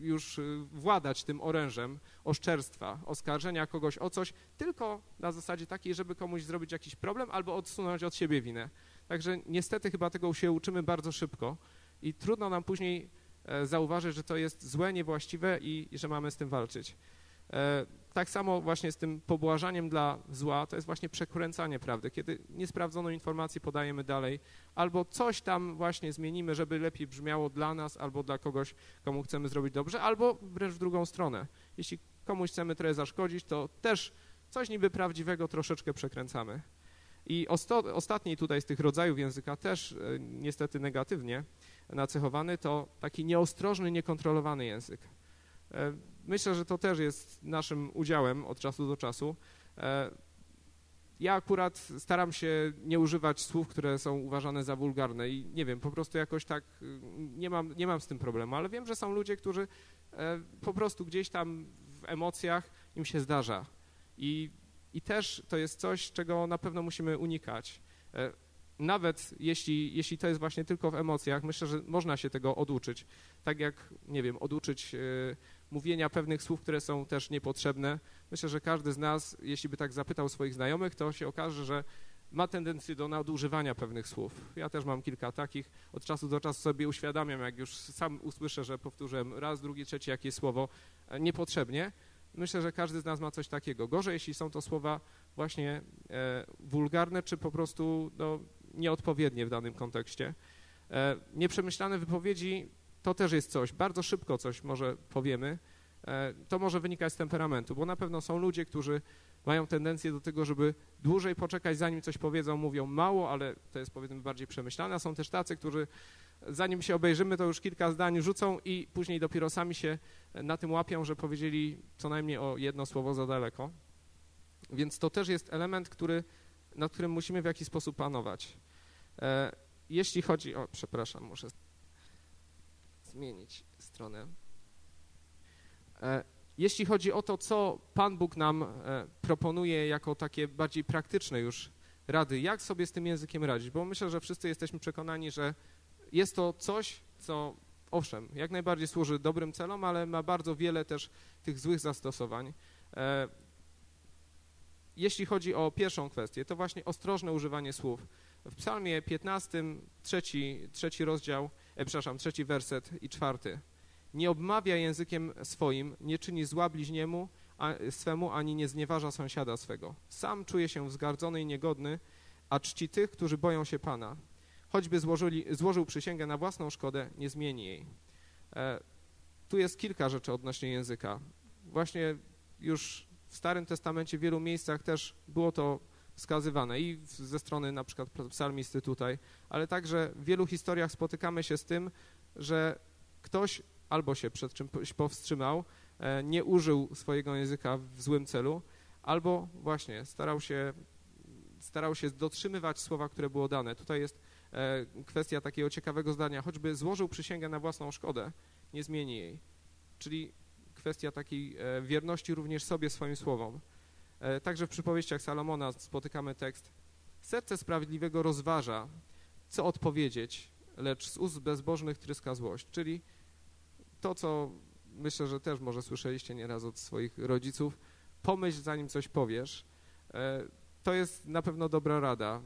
już y, władać tym orężem oszczerstwa, oskarżenia kogoś o coś, tylko na zasadzie takiej, żeby komuś zrobić jakiś problem albo odsunąć od siebie winę. Także niestety chyba tego się uczymy bardzo szybko i trudno nam później e, zauważyć, że to jest złe, niewłaściwe i, i że mamy z tym walczyć. E, Tak samo właśnie z tym pobłażaniem dla zła, to jest właśnie przekręcanie prawdy, kiedy niesprawdzoną informację podajemy dalej, albo coś tam właśnie zmienimy, żeby lepiej brzmiało dla nas, albo dla kogoś, komu chcemy zrobić dobrze, albo wręcz w drugą stronę. Jeśli komuś chcemy trochę zaszkodzić, to też coś niby prawdziwego troszeczkę przekręcamy. I osto, ostatni tutaj z tych rodzajów języka, też e, niestety negatywnie nacechowany, to taki nieostrożny, niekontrolowany język. Myślę, że to też jest naszym udziałem od czasu do czasu. E, Ja akurat staram się nie używać słów, które są uważane za wulgarne i nie wiem, po prostu jakoś tak y, nie mam, nie mam z tym problemu, ale wiem, że są ludzie, którzy e, po prostu gdzieś tam w emocjach im się zdarza. I, i też to jest coś, czego na pewno musimy unikać. E, Nawet jeśli, jeśli to jest właśnie tylko w emocjach, myślę, że można się tego oduczyć. Tak jak, nie wiem, oduczyć mówienia pewnych słów, które są też niepotrzebne. Myślę, że każdy z nas, jeśli by tak zapytał swoich znajomych, to się okaże, że ma tendencję do nadużywania pewnych słów. Ja też mam kilka takich. Od czasu do czasu sobie uświadamiam, jak już sam usłyszę, że powtórzyłem raz, drugi, trzeci jakieś słowo e, niepotrzebnie. Myślę, że każdy z nas ma coś takiego. Gorzej, jeśli są to słowa właśnie e, wulgarne, czy po prostu no, nieodpowiednie w danym kontekście. E, nieprzemyślane wypowiedzi to też jest coś. Bardzo szybko coś może powiemy. E, to może wynikać z temperamentu, bo na pewno są ludzie, którzy mają tendencję do tego, żeby dłużej poczekać, zanim coś powiedzą, mówią mało, ale to jest powiedzmy bardziej przemyślane. Są też tacy, którzy zanim się obejrzymy, to już kilka zdań rzucą i później dopiero sami się na tym łapią, że powiedzieli co najmniej o jedno słowo za daleko. Więc to też jest element, który, nad którym musimy w jakiś sposób panować. E, jeśli chodzi o, przepraszam, muszę zmienić stronę. E, jeśli chodzi o to, co Pan Bóg nam e, proponuje jako takie bardziej praktyczne już rady, jak sobie z tym językiem radzić, bo myślę, że wszyscy jesteśmy przekonani, że jest to coś, co owszem, jak najbardziej służy dobrym celom, ale ma bardzo wiele też tych złych zastosowań. E, jeśli chodzi o pierwszą kwestię, to właśnie ostrożne używanie słów. W psalmie 15, trzeci, trzeci rozdział, e, przepraszam, trzeci werset i czwarty. Nie obmawia językiem swoim, nie czyni zła bliźniemu a, swemu, ani nie znieważa sąsiada swego. Sam czuje się wzgardzony i niegodny, a czci tych, którzy boją się Pana. Choćby złożyli, złożył przysięgę na własną szkodę, nie zmieni jej. E, tu jest kilka rzeczy odnośnie języka. Właśnie już w Starym Testamencie w wielu miejscach też było to wskazywane i ze strony na przykład psalmisty tutaj, ale także w wielu historiach spotykamy się z tym, że ktoś albo się przed czymś powstrzymał, e, nie użył swojego języka w złym celu, albo właśnie starał się, starał się dotrzymywać słowa, które było dane. Tutaj jest e, kwestia takiego ciekawego zdania, choćby złożył przysięgę na własną szkodę, nie zmieni jej. Czyli kwestia takiej e, wierności również sobie, swoim słowom. E, Także w przypowieściach Salomona spotykamy tekst Serce sprawiedliwego rozważa, co odpowiedzieć, lecz z ust bezbożnych tryska złość. Czyli to, co myślę, że też może słyszeliście nieraz od swoich rodziców, pomyśl zanim coś powiesz. E, To jest na pewno dobra rada.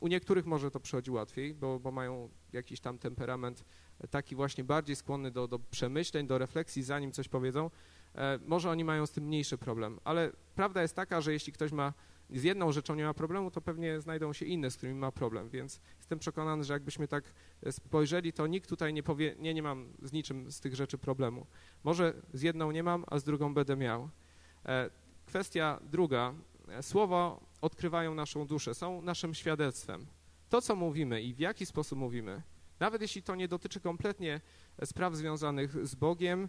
U niektórych może to przychodzi łatwiej, bo, bo mają jakiś tam temperament taki właśnie bardziej skłonny do, do przemyśleń, do refleksji, zanim coś powiedzą. E, Może oni mają z tym mniejszy problem, ale prawda jest taka, że jeśli ktoś ma z jedną rzeczą nie ma problemu, to pewnie znajdą się inne, z którymi ma problem, więc jestem przekonany, że jakbyśmy tak e, spojrzeli, to nikt tutaj nie powie, nie, nie mam z niczym z tych rzeczy problemu. Może z jedną nie mam, a z drugą będę miał. E, Kwestia druga. Słowa odkrywają naszą duszę, są naszym świadectwem. To, co mówimy i w jaki sposób mówimy, nawet jeśli to nie dotyczy kompletnie spraw związanych z Bogiem,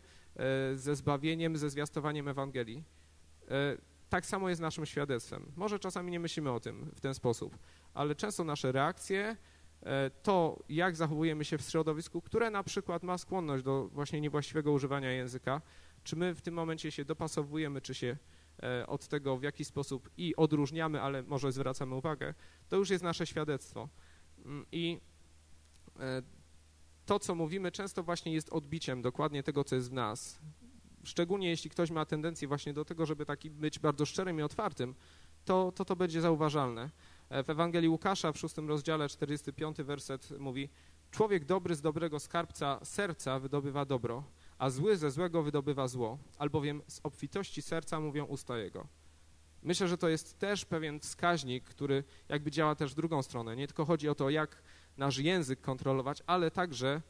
ze zbawieniem, ze zwiastowaniem Ewangelii, e, tak samo jest naszym świadectwem. Może czasami nie myślimy o tym w ten sposób, ale często nasze reakcje, e, to jak zachowujemy się w środowisku, które na przykład ma skłonność do właśnie niewłaściwego używania języka, czy my w tym momencie się dopasowujemy, czy się e, od tego w jakiś sposób i odróżniamy, ale może zwracamy uwagę, to już jest nasze świadectwo. Mm, I e, to, co mówimy, często właśnie jest odbiciem dokładnie tego, co jest w nas. Szczególnie jeśli ktoś ma tendencję właśnie do tego, żeby taki być bardzo szczerym i otwartym, to to, to będzie zauważalne. E, W Ewangelii Łukasza w szóstym rozdziale, 45 werset mówi Człowiek dobry z dobrego skarbca serca wydobywa dobro, a zły ze złego wydobywa zło, albowiem z obfitości serca mówią usta jego. Myślę, że to jest też pewien wskaźnik, który jakby działa też w drugą stronę. Nie tylko chodzi o to, jak nasz język kontrolować, ale także,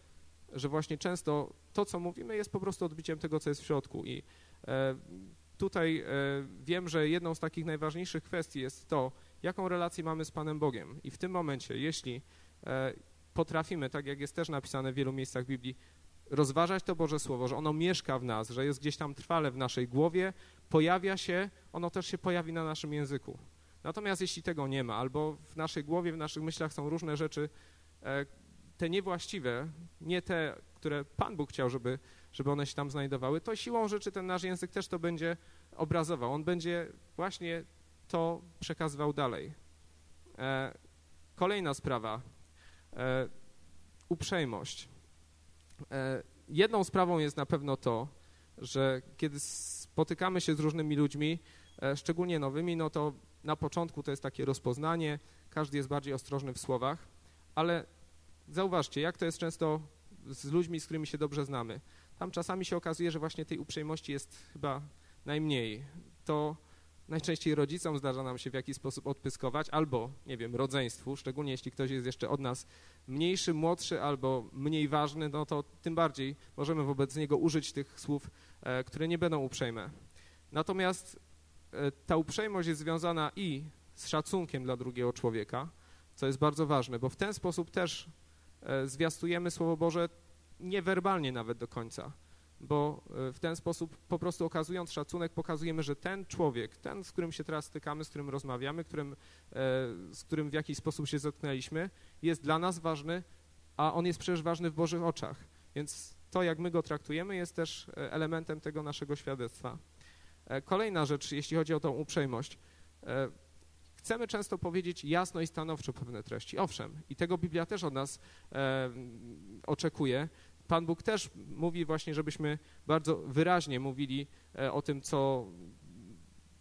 że właśnie często to, co mówimy, jest po prostu odbiciem tego, co jest w środku. I e, tutaj e, wiem, że jedną z takich najważniejszych kwestii jest to, jaką relację mamy z Panem Bogiem. I w tym momencie, jeśli e, potrafimy, tak jak jest też napisane w wielu miejscach Biblii, rozważać to Boże Słowo, że ono mieszka w nas, że jest gdzieś tam trwale w naszej głowie, pojawia się, ono też się pojawi na naszym języku. Natomiast jeśli tego nie ma, albo w naszej głowie, w naszych myślach są różne rzeczy, te niewłaściwe, nie te, które Pan Bóg chciał, żeby, żeby one się tam znajdowały, to siłą rzeczy ten nasz język też to będzie obrazował. On będzie właśnie to przekazywał dalej. E, Kolejna sprawa. E, Uprzejmość. E, Jedną sprawą jest na pewno to, że kiedy spotykamy się z różnymi ludźmi, e, szczególnie nowymi, no to na początku to jest takie rozpoznanie, każdy jest bardziej ostrożny w słowach, ale zauważcie, jak to jest często z ludźmi, z którymi się dobrze znamy. Tam czasami się okazuje, że właśnie tej uprzejmości jest chyba najmniej. To najczęściej rodzicom zdarza nam się w jakiś sposób odpyskować, albo, nie wiem, rodzeństwu, szczególnie jeśli ktoś jest jeszcze od nas mniejszy, młodszy albo mniej ważny, no to tym bardziej możemy wobec niego użyć tych słów, e, które nie będą uprzejme. Natomiast e, ta uprzejmość jest związana i z szacunkiem dla drugiego człowieka, co jest bardzo ważne, bo w ten sposób też e, zwiastujemy Słowo Boże niewerbalnie nawet do końca, bo e, w ten sposób po prostu okazując szacunek pokazujemy, że ten człowiek, ten, z którym się teraz stykamy, z którym rozmawiamy, którym, e, z którym w jakiś sposób się zetknęliśmy, jest dla nas ważny, a on jest przecież ważny w Bożych oczach. Więc to, jak my go traktujemy, jest też elementem tego naszego świadectwa. Kolejna rzecz, jeśli chodzi o tą uprzejmość. Chcemy często powiedzieć jasno i stanowczo pewne treści. Owszem, i tego Biblia też od nas e, oczekuje. Pan Bóg też mówi właśnie, żebyśmy bardzo wyraźnie mówili e, o tym, co,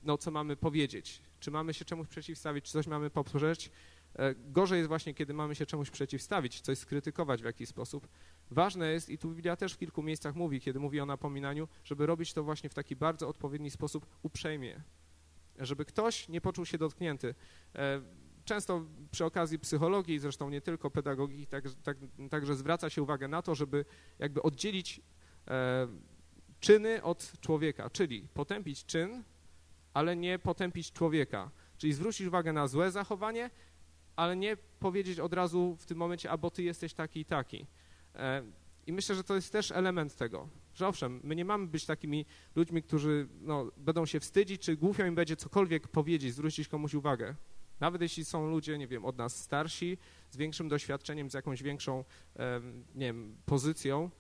no, co mamy powiedzieć. Czy mamy się czemuś przeciwstawić, czy coś mamy poprzeć. E, Gorzej jest właśnie, kiedy mamy się czemuś przeciwstawić, coś skrytykować w jakiś sposób. Ważne jest, i tu Biblia też w kilku miejscach mówi, kiedy mówi o napominaniu, żeby robić to właśnie w taki bardzo odpowiedni sposób, uprzejmie. Żeby ktoś nie poczuł się dotknięty. E, Często przy okazji psychologii, zresztą nie tylko pedagogiki, tak, tak, także zwraca się uwagę na to, żeby jakby oddzielić e, czyny od człowieka, czyli potępić czyn, ale nie potępić człowieka. Czyli zwrócić uwagę na złe zachowanie, ale nie powiedzieć od razu w tym momencie, a bo ty jesteś taki i taki. E, I myślę, że to jest też element tego, że owszem, my nie mamy być takimi ludźmi, którzy no, będą się wstydzić, czy głupio im będzie cokolwiek powiedzieć, zwrócić komuś uwagę. Nawet jeśli są ludzie, nie wiem, od nas starsi, z większym doświadczeniem, z jakąś większą, nie wiem, pozycją,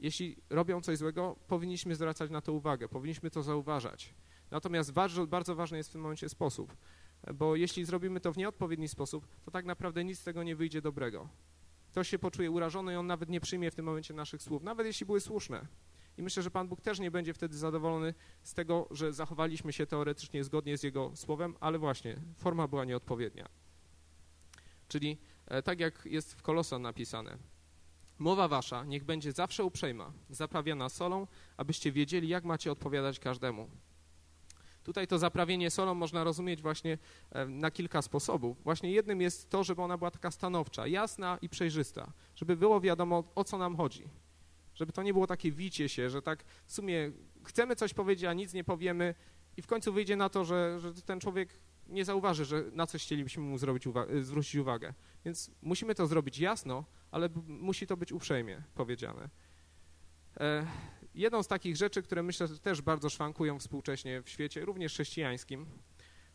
jeśli robią coś złego, powinniśmy zwracać na to uwagę, powinniśmy to zauważać. Natomiast bardzo, bardzo ważny jest w tym momencie sposób, bo jeśli zrobimy to w nieodpowiedni sposób, to tak naprawdę nic z tego nie wyjdzie dobrego. Ktoś się poczuje urażony i on nawet nie przyjmie w tym momencie naszych słów, nawet jeśli były słuszne. I myślę, że Pan Bóg też nie będzie wtedy zadowolony z tego, że zachowaliśmy się teoretycznie zgodnie z Jego słowem, ale właśnie forma była nieodpowiednia. Czyli e, tak jak jest w Kolosan napisane, mowa wasza niech będzie zawsze uprzejma, zaprawiana solą, abyście wiedzieli, jak macie odpowiadać każdemu. Tutaj to zaprawienie solą można rozumieć właśnie e, na kilka sposobów. Właśnie jednym jest to, żeby ona była taka stanowcza, jasna i przejrzysta, żeby było wiadomo, o co nam chodzi. Żeby to nie było takie wicie się, że tak w sumie chcemy coś powiedzieć, a nic nie powiemy i w końcu wyjdzie na to, że, że ten człowiek nie zauważy, że na coś chcielibyśmy mu zrobić uwa- zwrócić uwagę. Więc musimy to zrobić jasno, ale musi to być uprzejmie powiedziane. E, jedną z takich rzeczy, które myślę, że też bardzo szwankują współcześnie w świecie, również chrześcijańskim,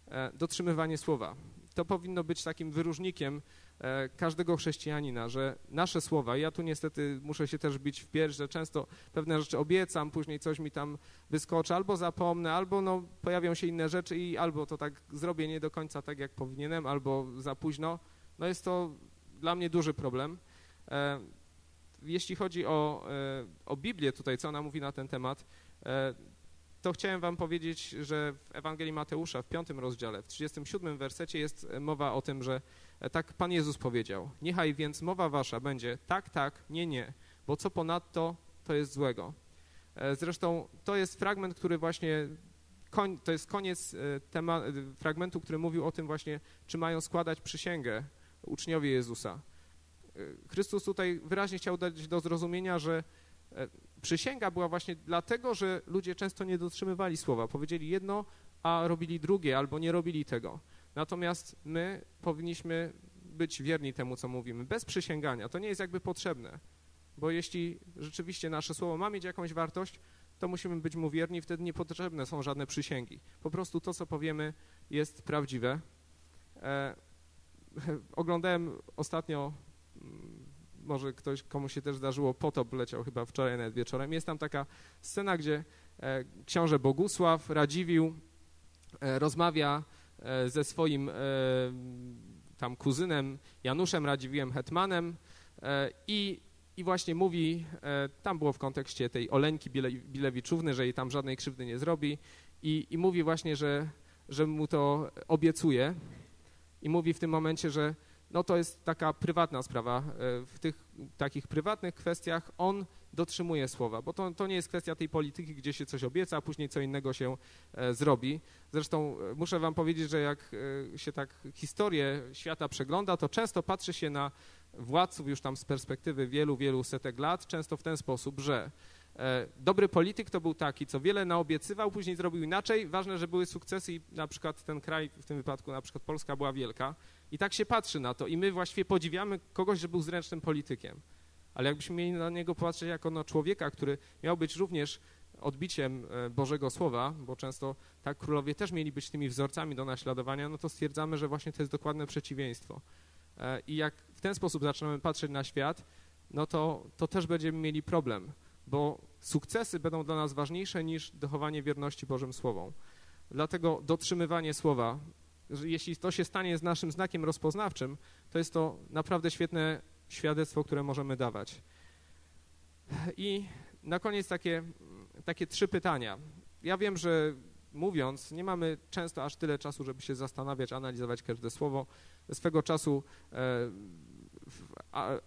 e, dotrzymywanie słowa. To powinno być takim wyróżnikiem e, każdego chrześcijanina, że nasze słowa, ja tu niestety muszę się też bić w pierś, że często pewne rzeczy obiecam, później coś mi tam wyskoczy, albo zapomnę, albo no, pojawią się inne rzeczy i albo to tak zrobię nie do końca tak, jak powinienem, albo za późno. No jest to dla mnie duży problem. E, jeśli chodzi o, e, o Biblię tutaj, co ona mówi na ten temat, e, to chciałem wam powiedzieć, że w Ewangelii Mateusza w piątym rozdziale, w 37 wersecie jest mowa o tym, że e, tak Pan Jezus powiedział, niechaj więc mowa wasza będzie tak, tak, nie, nie, bo co ponadto, to jest złego. E, Zresztą to jest fragment, który właśnie, to jest koniec e, tema, e, fragmentu, który mówił o tym właśnie, czy mają składać przysięgę uczniowie Jezusa. Chrystus tutaj wyraźnie chciał dać do zrozumienia, że przysięga była właśnie dlatego, że ludzie często nie dotrzymywali słowa. Powiedzieli jedno, a robili drugie, albo nie robili tego. Natomiast my powinniśmy być wierni temu, co mówimy, bez przysięgania. To nie jest jakby potrzebne, bo jeśli rzeczywiście nasze słowo ma mieć jakąś wartość, to musimy być mu wierni, wtedy niepotrzebne są żadne przysięgi. Po prostu to, co powiemy, jest prawdziwe. E, oglądałem ostatnio mm, może ktoś, komu się też zdarzyło, potop leciał chyba wczoraj nawet wieczorem. Jest tam taka scena, gdzie e, książę Bogusław Radziwił e, rozmawia ze swoim e, tam kuzynem Januszem Radziwiłem Hetmanem e, i, i właśnie mówi, e, tam było w kontekście tej Oleńki Bile, Bilewiczówny, że jej tam żadnej krzywdy nie zrobi i, i mówi właśnie, że, że mu to obiecuje i mówi w tym momencie, że no to jest taka prywatna sprawa. E, W tych takich prywatnych kwestiach on dotrzymuje słowa, bo to, to nie jest kwestia tej polityki, gdzie się coś obieca, a później co innego się e, zrobi. Zresztą e, muszę wam powiedzieć, że jak się tak historię świata przegląda, to często patrzy się na władców już tam z perspektywy wielu, wielu setek lat, często w ten sposób, że dobry polityk to był taki, co wiele naobiecywał, później zrobił inaczej. Ważne, że były sukcesy i na przykład ten kraj, w tym wypadku na przykład Polska była wielka. I tak się patrzy na to i my właściwie podziwiamy kogoś, że był zręcznym politykiem. Ale jakbyśmy mieli na niego patrzeć jako na człowieka, który miał być również odbiciem e, Bożego Słowa, bo często tak królowie też mieli być tymi wzorcami do naśladowania, no to stwierdzamy, że właśnie to jest dokładne przeciwieństwo. E, I jak w ten sposób zaczynamy patrzeć na świat, no to, to też będziemy mieli problem, bo sukcesy będą dla nas ważniejsze niż dochowanie wierności Bożym Słowom. Dlatego dotrzymywanie słowa, jeśli to się stanie z naszym znakiem rozpoznawczym, to jest to naprawdę świetne świadectwo, które możemy dawać. I na koniec takie, takie trzy pytania. Ja wiem, że mówiąc, nie mamy często aż tyle czasu, żeby się zastanawiać, analizować każde słowo. Swego czasu e,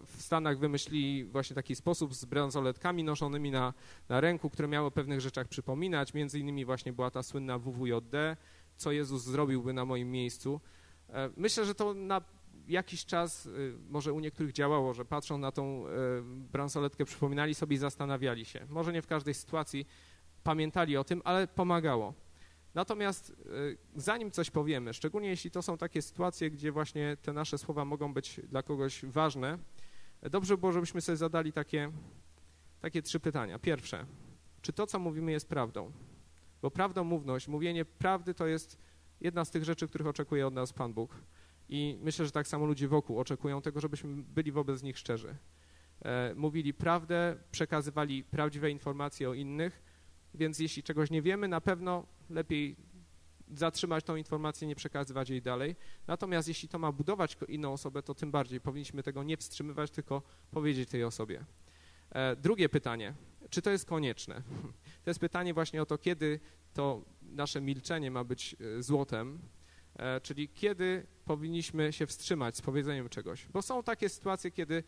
w, Stanach wymyślili właśnie taki sposób z bransoletkami noszonymi na, na ręku, które miały o pewnych rzeczach przypominać. Między innymi właśnie była ta słynna WWJD, co Jezus zrobiłby na moim miejscu. E, Myślę, że to na jakiś czas y, może u niektórych działało, że patrzą na tą e, bransoletkę, przypominali sobie i zastanawiali się. Może nie w każdej sytuacji pamiętali o tym, ale pomagało. Natomiast zanim coś powiemy, szczególnie jeśli to są takie sytuacje, gdzie właśnie te nasze słowa mogą być dla kogoś ważne, dobrze było, żebyśmy sobie zadali takie, takie trzy pytania. Pierwsze, czy to, co mówimy, jest prawdą? Bo prawdomówność, mówienie prawdy to jest jedna z tych rzeczy, których oczekuje od nas Pan Bóg. I myślę, że tak samo ludzie wokół oczekują tego, żebyśmy byli wobec nich szczerzy. E, mówili prawdę, przekazywali prawdziwe informacje o innych, więc jeśli czegoś nie wiemy, na pewno lepiej zatrzymać tą informację, nie przekazywać jej dalej. Natomiast jeśli to ma budować inną osobę, to tym bardziej powinniśmy tego nie wstrzymywać, tylko powiedzieć tej osobie. E, drugie pytanie, czy to jest konieczne? To jest pytanie właśnie o to, kiedy to nasze milczenie ma być e, złotem, e, czyli kiedy powinniśmy się wstrzymać z powiedzeniem czegoś. Bo są takie sytuacje, kiedy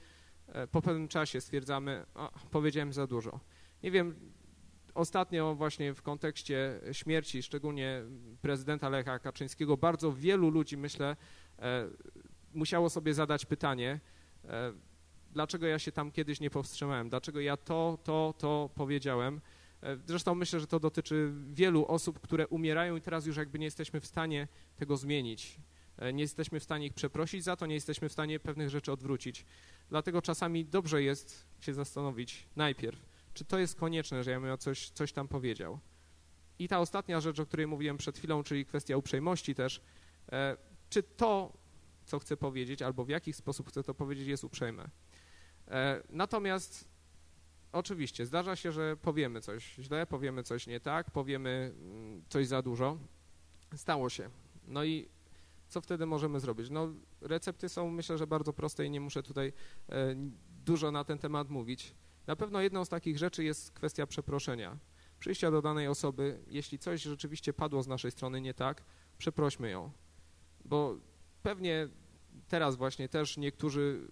po pewnym czasie stwierdzamy, o, powiedziałem za dużo. Nie wiem, ostatnio właśnie w kontekście śmierci, szczególnie prezydenta Lecha Kaczyńskiego, bardzo wielu ludzi, myślę, musiało sobie zadać pytanie, dlaczego ja się tam kiedyś nie powstrzymałem, dlaczego ja to, to, to powiedziałem. E, Zresztą myślę, że to dotyczy wielu osób, które umierają i teraz już jakby nie jesteśmy w stanie tego zmienić. E, Nie jesteśmy w stanie ich przeprosić za to, nie jesteśmy w stanie pewnych rzeczy odwrócić. Dlatego czasami dobrze jest się zastanowić najpierw, czy to jest konieczne, że ja bym coś, coś tam powiedział. I ta ostatnia rzecz, o której mówiłem przed chwilą, czyli kwestia uprzejmości też, e, czy to, co chcę powiedzieć, albo w jaki sposób chcę to powiedzieć, jest uprzejme. E, natomiast oczywiście zdarza się, że powiemy coś źle, powiemy coś nie tak, powiemy mm, coś za dużo. Stało się. No i co wtedy możemy zrobić? No, recepty są myślę, że bardzo proste i nie muszę tutaj e, dużo na ten temat mówić. Na pewno jedną z takich rzeczy jest kwestia przeproszenia. Przyjścia do danej osoby, jeśli coś rzeczywiście padło z naszej strony nie tak, przeprośmy ją. Bo pewnie teraz właśnie też niektórzy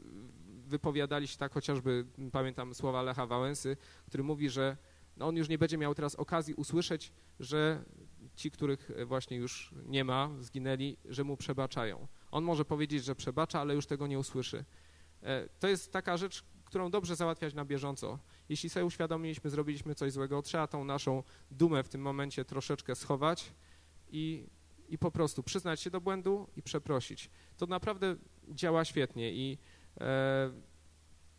wypowiadali się tak, chociażby pamiętam słowa Lecha Wałęsy, który mówi, że no on już nie będzie miał teraz okazji usłyszeć, że ci, których właśnie już nie ma, zginęli, że mu przebaczają. On może powiedzieć, że przebacza, ale już tego nie usłyszy. E, To jest taka rzecz, którą dobrze załatwiać na bieżąco. Jeśli sobie uświadomiliśmy, zrobiliśmy coś złego, trzeba tą naszą dumę w tym momencie troszeczkę schować i, i po prostu przyznać się do błędu i przeprosić. To naprawdę działa świetnie i, e,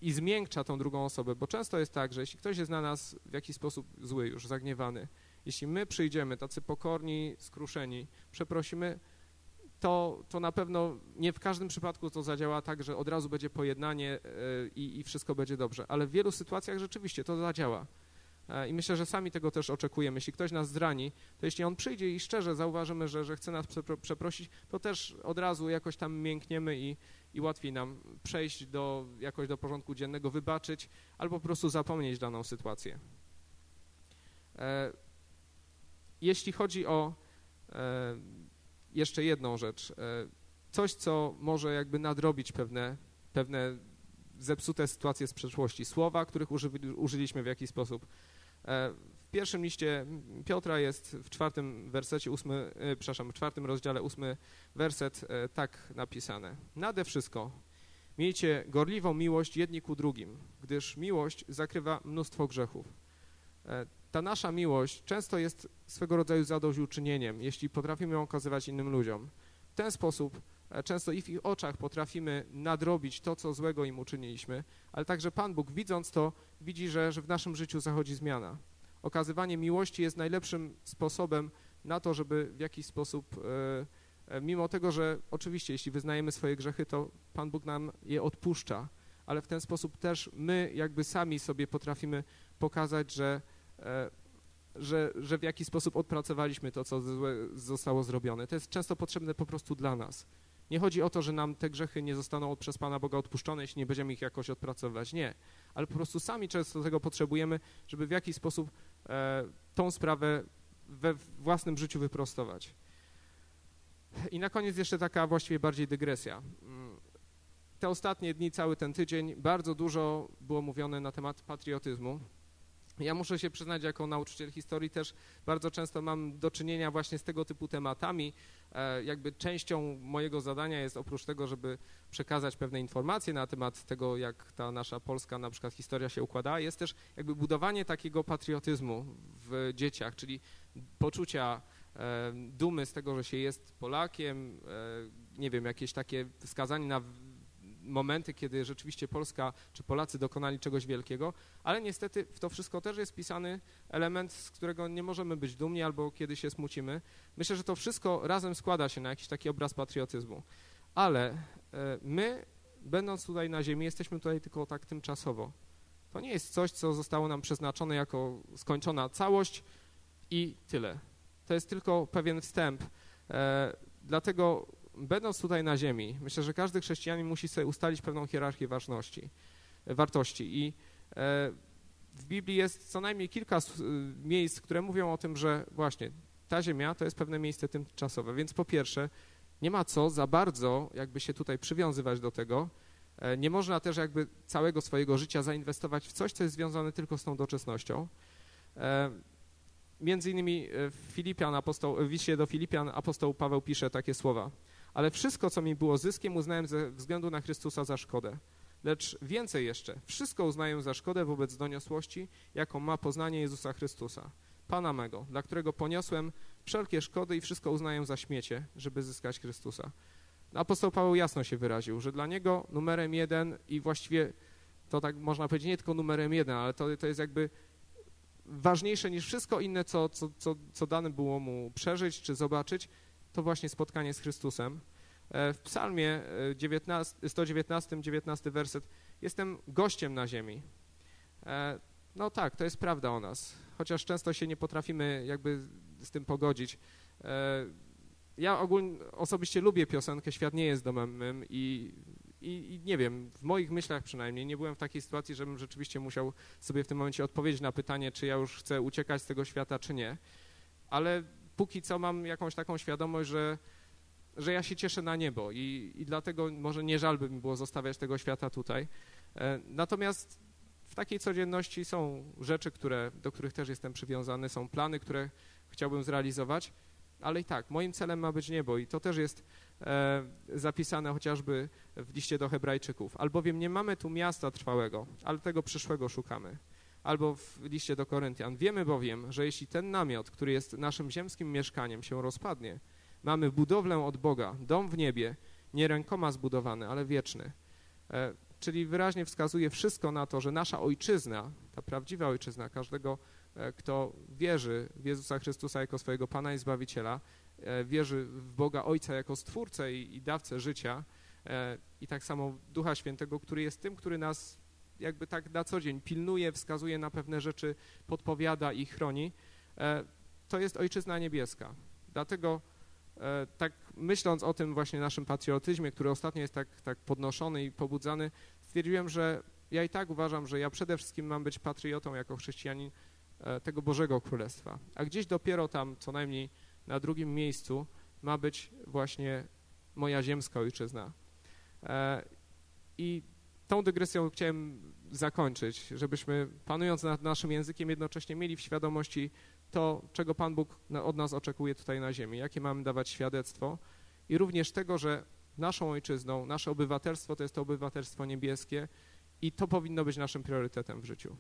i zmiękcza tą drugą osobę, bo często jest tak, że jeśli ktoś jest na nas w jakiś sposób zły już, zagniewany, jeśli my przyjdziemy tacy pokorni, skruszeni, przeprosimy, to, to na pewno nie w każdym przypadku to zadziała tak, że od razu będzie pojednanie e, i, i wszystko będzie dobrze, ale w wielu sytuacjach rzeczywiście to zadziała. E, I myślę, że sami tego też oczekujemy. Jeśli ktoś nas zrani, to jeśli on przyjdzie i szczerze zauważymy, że, że chce nas przepro- przeprosić, to też od razu jakoś tam miękniemy i, i łatwiej nam przejść do, jakoś do porządku dziennego, wybaczyć albo po prostu zapomnieć daną sytuację. E, Jeśli chodzi o e, jeszcze jedną rzecz, e, coś, co może jakby nadrobić pewne, pewne zepsute sytuacje z przeszłości, słowa, których uży, użyliśmy w jakiś sposób. Pierwszym liście Piotra jest w czwartym wersecie, ósmy, e, przepraszam, w czwartym rozdziale ósmy werset e, tak napisane. Nade wszystko miejcie gorliwą miłość jedni ku drugim, gdyż miłość zakrywa mnóstwo grzechów. E, Ta nasza miłość często jest swego rodzaju zadośćuczynieniem, jeśli potrafimy ją okazywać innym ludziom. W ten sposób często i w ich oczach potrafimy nadrobić to, co złego im uczyniliśmy, ale także Pan Bóg, widząc to, widzi, że, że w naszym życiu zachodzi zmiana. Okazywanie miłości jest najlepszym sposobem na to, żeby w jakiś sposób, e, e, mimo tego, że oczywiście jeśli wyznajemy swoje grzechy, to Pan Bóg nam je odpuszcza, ale w ten sposób też my jakby sami sobie potrafimy pokazać, że, e, że, że w jakiś sposób odpracowaliśmy to, co zostało zrobione. To jest często potrzebne po prostu dla nas. Nie chodzi o to, że nam te grzechy nie zostaną przez Pana Boga odpuszczone, jeśli nie będziemy ich jakoś odpracowywać. Nie. Ale po prostu sami często tego potrzebujemy, żeby w jakiś sposób e, tą sprawę we własnym życiu wyprostować. I na koniec jeszcze taka właściwie bardziej dygresja. Mm, Te ostatnie dni, cały ten tydzień, bardzo dużo było mówione na temat patriotyzmu. Ja muszę się przyznać, jako nauczyciel historii też bardzo często mam do czynienia właśnie z tego typu tematami. E, Jakby częścią mojego zadania jest oprócz tego, żeby przekazać pewne informacje na temat tego, jak ta nasza polska na przykład historia się układa, jest też jakby budowanie takiego patriotyzmu w dzieciach, czyli poczucia e, dumy z tego, że się jest Polakiem, e, nie wiem, jakieś takie wskazanie na momenty, kiedy rzeczywiście Polska czy Polacy dokonali czegoś wielkiego, ale niestety w to wszystko też jest pisany element, z którego nie możemy być dumni albo kiedy się smucimy. Myślę, że to wszystko razem składa się na jakiś taki obraz patriotyzmu. Ale e, my, będąc tutaj na ziemi, jesteśmy tutaj tylko tak tymczasowo. To nie jest coś, co zostało nam przeznaczone jako skończona całość i tyle. To jest tylko pewien wstęp. E, dlatego, będąc tutaj na ziemi, myślę, że każdy chrześcijanin musi sobie ustalić pewną hierarchię ważności, wartości. I e, w Biblii jest co najmniej kilka y, miejsc, które mówią o tym, że właśnie ta ziemia to jest pewne miejsce tymczasowe. Więc po pierwsze, nie ma co za bardzo jakby się tutaj przywiązywać do tego. E, Nie można też jakby całego swojego życia zainwestować w coś, co jest związane tylko z tą doczesnością. E, Między innymi e, w Filipian apostoł, w liście do Filipian apostoł Paweł pisze takie słowa. Ale wszystko, co mi było zyskiem, uznałem ze względu na Chrystusa za szkodę. Lecz więcej jeszcze, wszystko uznaję za szkodę wobec doniosłości, jaką ma poznanie Jezusa Chrystusa, Pana mego, dla którego poniosłem wszelkie szkody i wszystko uznaję za śmiecie, żeby zyskać Chrystusa. Apostoł Paweł jasno się wyraził, że dla niego numerem jeden i właściwie to tak można powiedzieć nie tylko numerem jeden, ale to, to jest jakby ważniejsze niż wszystko inne, co, co, co, co dane było mu przeżyć czy zobaczyć, to właśnie spotkanie z Chrystusem. E, W psalmie e, 19, 119, 19 werset, jestem gościem na ziemi. E, No tak, to jest prawda o nas, chociaż często się nie potrafimy jakby z tym pogodzić. E, Ja ogólnie osobiście lubię piosenkę Świat nie jest domem mym i, i, i nie wiem, w moich myślach przynajmniej nie byłem w takiej sytuacji, żebym rzeczywiście musiał sobie w tym momencie odpowiedzieć na pytanie, czy ja już chcę uciekać z tego świata, czy nie. Ale póki co mam jakąś taką świadomość, że, że ja się cieszę na niebo i, i dlatego może nie żal by mi było zostawiać tego świata tutaj. E, Natomiast w takiej codzienności są rzeczy, które, do których też jestem przywiązany, są plany, które chciałbym zrealizować, ale i tak, moim celem ma być niebo i to też jest e, zapisane chociażby w liście do Hebrajczyków. Albowiem nie mamy tu miasta trwałego, ale tego przyszłego szukamy. Albo w liście do Koryntian. Wiemy bowiem, że jeśli ten namiot, który jest naszym ziemskim mieszkaniem, się rozpadnie, mamy budowlę od Boga, dom w niebie, nie rękoma zbudowany, ale wieczny. E, czyli wyraźnie wskazuje wszystko na to, że nasza ojczyzna, ta prawdziwa ojczyzna każdego, e, kto wierzy w Jezusa Chrystusa jako swojego Pana i Zbawiciela, e, wierzy w Boga Ojca jako Stwórcę i, i dawcę życia e, i tak samo Ducha Świętego, który jest tym, który nas jakby tak na co dzień pilnuje, wskazuje na pewne rzeczy, podpowiada i chroni, e, to jest Ojczyzna Niebieska. Dlatego e, tak myśląc o tym właśnie naszym patriotyzmie, który ostatnio jest tak, tak podnoszony i pobudzany, stwierdziłem, że ja i tak uważam, że ja przede wszystkim mam być patriotą jako chrześcijanin e, tego Bożego Królestwa. A gdzieś dopiero tam, co najmniej na drugim miejscu, ma być właśnie moja ziemska ojczyzna. I tą dygresją chciałem zakończyć, żebyśmy panując nad naszym językiem jednocześnie mieli w świadomości to, czego Pan Bóg od nas oczekuje tutaj na ziemi, jakie mamy dawać świadectwo i również tego, że naszą ojczyzną, nasze obywatelstwo to jest to obywatelstwo niebieskie i to powinno być naszym priorytetem w życiu.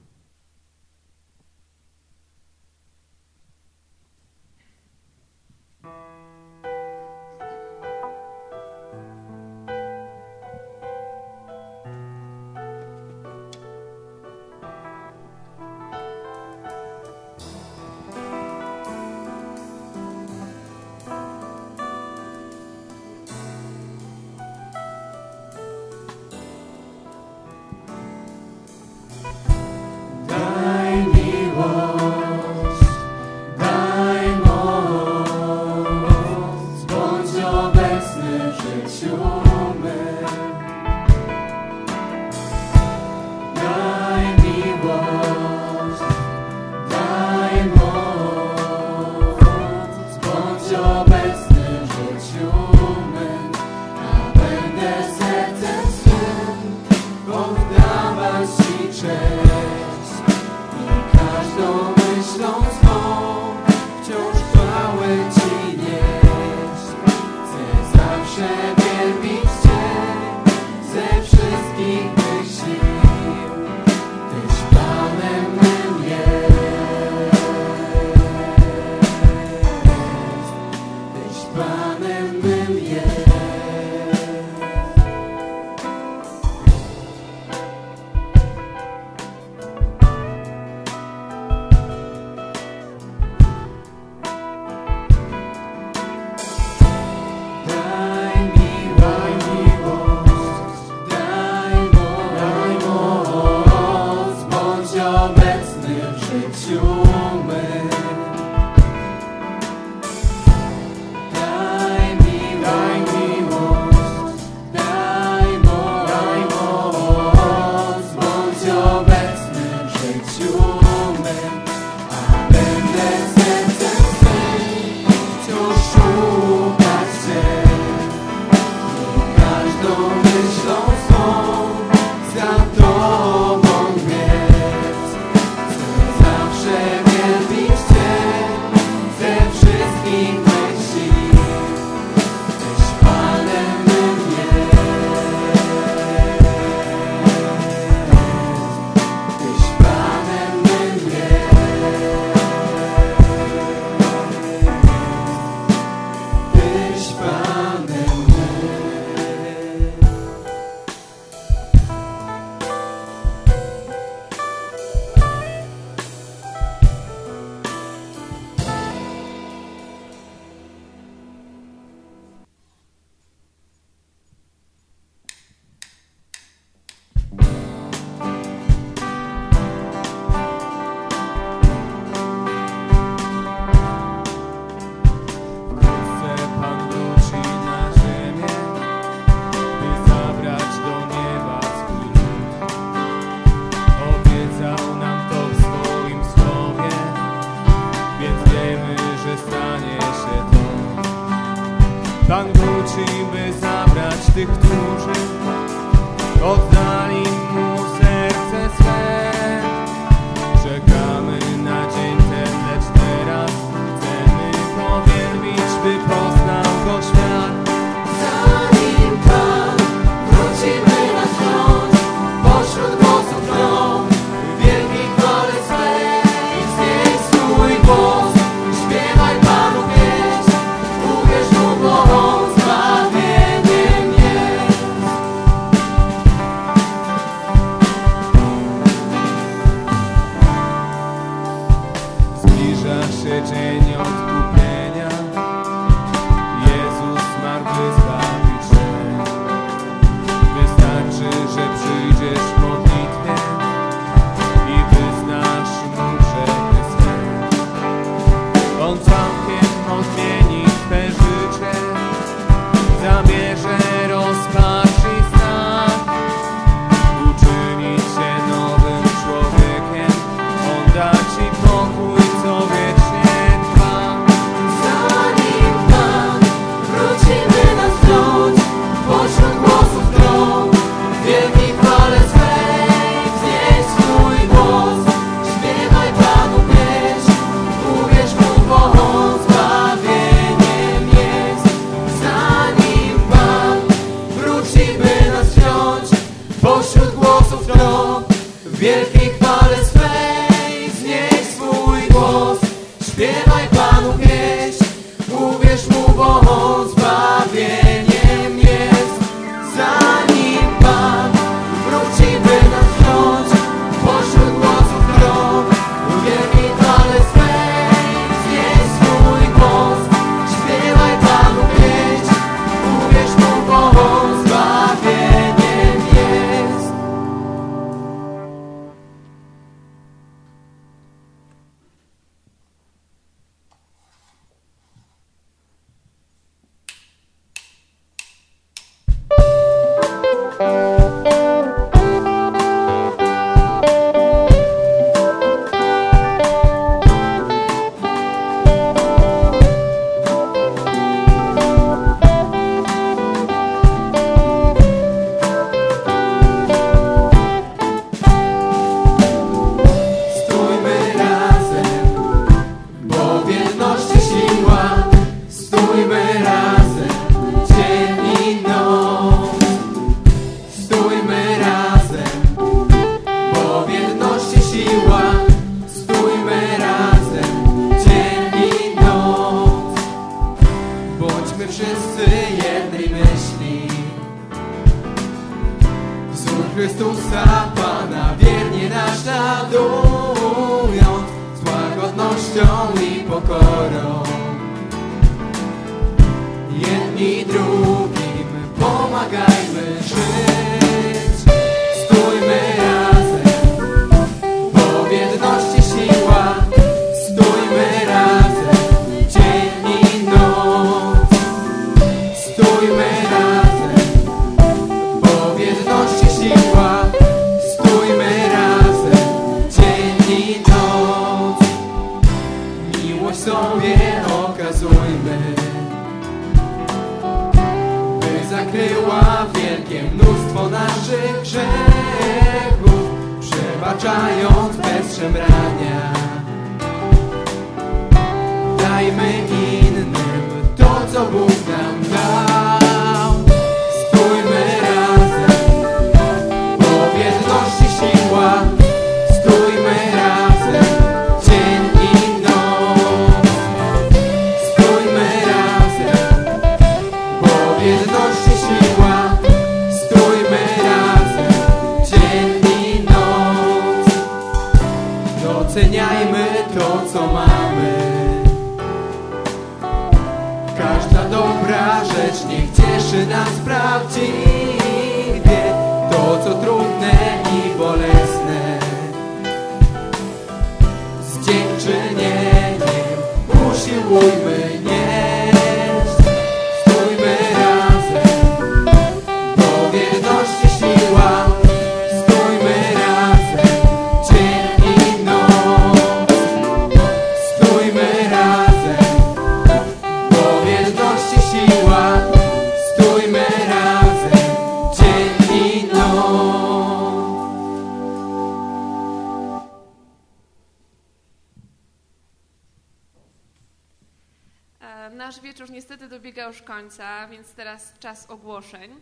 Końca, więc teraz czas ogłoszeń.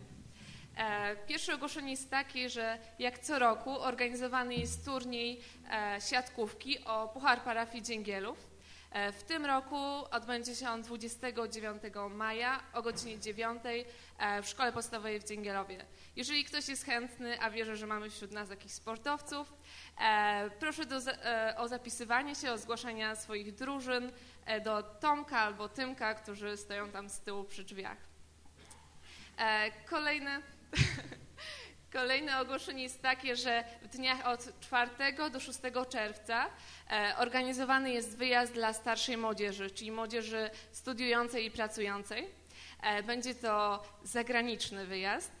E, Pierwsze ogłoszenie jest takie, że jak co roku organizowany jest turniej e, siatkówki o Puchar Parafii Dzięgielów. E, W tym roku odbędzie się on 29 maja o godzinie 9 e, w Szkole Podstawowej w Dzięgielowie. Jeżeli ktoś jest chętny, a wierzę, że mamy wśród nas jakichś sportowców, e, proszę do, o zapisywanie się, o zgłaszania swoich drużyn do Tomka albo Tymka, którzy stoją tam z tyłu przy drzwiach. Kolejne, kolejne ogłoszenie jest takie, że w dniach od 4 do 6 czerwca e, organizowany jest wyjazd dla starszej młodzieży, czyli młodzieży studiującej i pracującej. E, Będzie to zagraniczny wyjazd,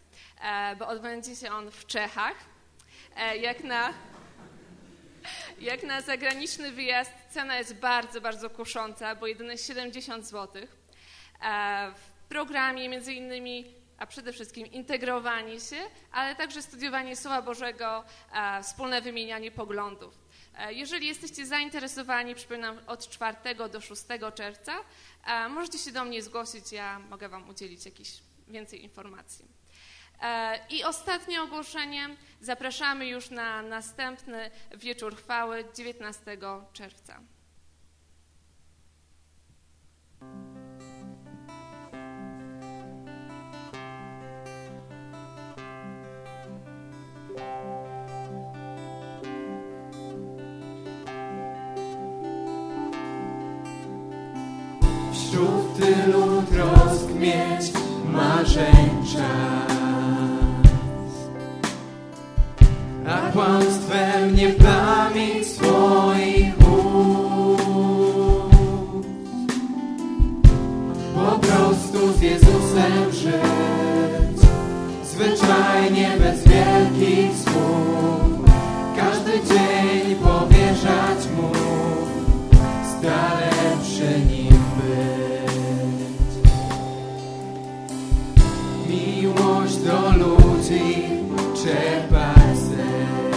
e, bo odbędzie się on w Czechach. Jak na, jak na zagraniczny wyjazd cena jest bardzo, bardzo kusząca, bo jedynie 70 zł. W programie między innymi, a przede wszystkim integrowanie się, ale także studiowanie Słowa Bożego, wspólne wymienianie poglądów. E, Jeżeli jesteście zainteresowani, przypominam, od 4 do 6 czerwca, możecie się do mnie zgłosić, ja mogę Wam udzielić jakichś więcej informacji. E, I ostatnie ogłoszenie. Zapraszamy już na następny wieczór chwały 19 czerwca. Wśród tylu trosk mieć marzeń czas A kłamstwem nie plamić wielkich słów Każdy dzień powierzać Mu Stale przy Nim być. Miłość do ludzi czerpać sen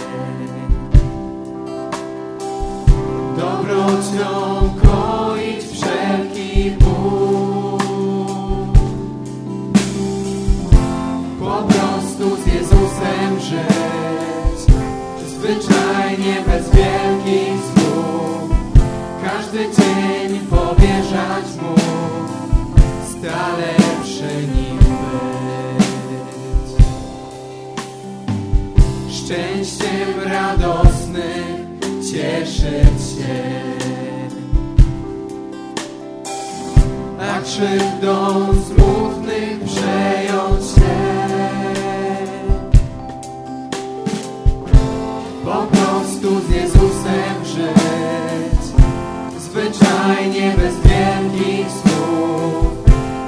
Dobrocią krzywdą smutnych przejąć się Po prostu z Jezusem żyć. Zwyczajnie bez wielkich słów.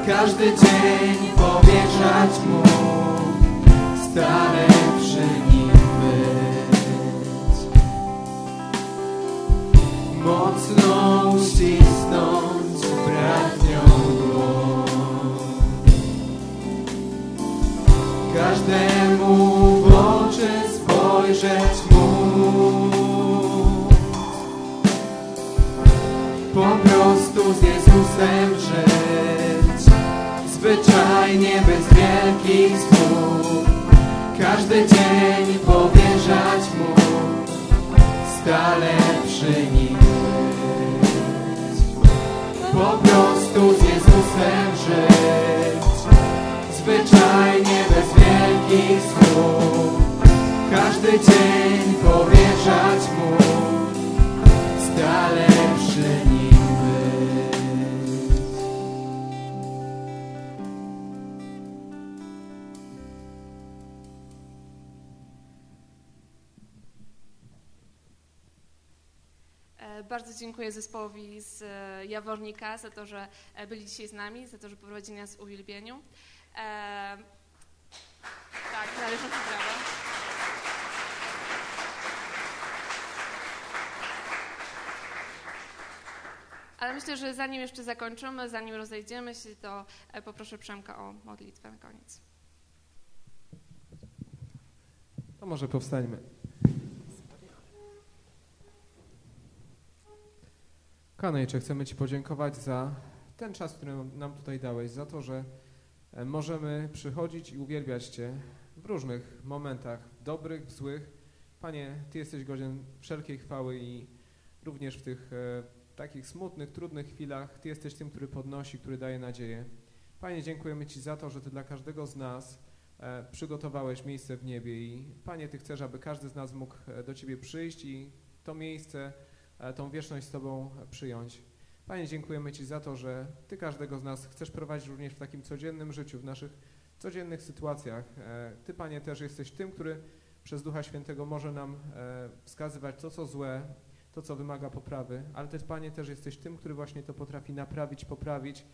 Każdy dzień powierzać Mu Stale spojrzeć móc Po prostu z Jezusem żyć. Zwyczajnie bez wielkich słów. Każdy dzień powierzać Mu. Stale przy Nim. Być Po prostu z Każdy dzień powierzać Mu Stale przy Nim być E, Bardzo dziękuję zespołowi z e, Jawornika za to, że e, byli dzisiaj z nami, za to, że poprowadzili nas w uwielbieniu. Tak, należące brawa. Ale myślę, że zanim jeszcze zakończymy, zanim rozejdziemy się, to e, poproszę Przemka o modlitwę na koniec. To może powstańmy. Kochany Ojcze, chcemy Ci podziękować za ten czas, który nam- tutaj dałeś, za to, że możemy przychodzić i uwielbiać Cię w różnych momentach, dobrych, złych. Panie, Ty jesteś godzien wszelkiej chwały i również w tych e, takich smutnych, trudnych chwilach Ty jesteś tym, który podnosi, który daje nadzieję. Panie, dziękujemy Ci za to, że Ty dla każdego z nas e, przygotowałeś miejsce w niebie i Panie, Ty chcesz, aby każdy z nas mógł e, do Ciebie przyjść i to miejsce, e, tą wieczność z Tobą e, przyjąć. Panie, dziękujemy Ci za to, że Ty każdego z nas chcesz prowadzić również w takim codziennym życiu, w naszych codziennych sytuacjach. E, Ty, Panie, też jesteś tym, który przez Ducha Świętego może nam e, wskazywać to, co złe, to, co wymaga poprawy, ale Ty, Panie, też jesteś tym, który właśnie to potrafi naprawić, poprawić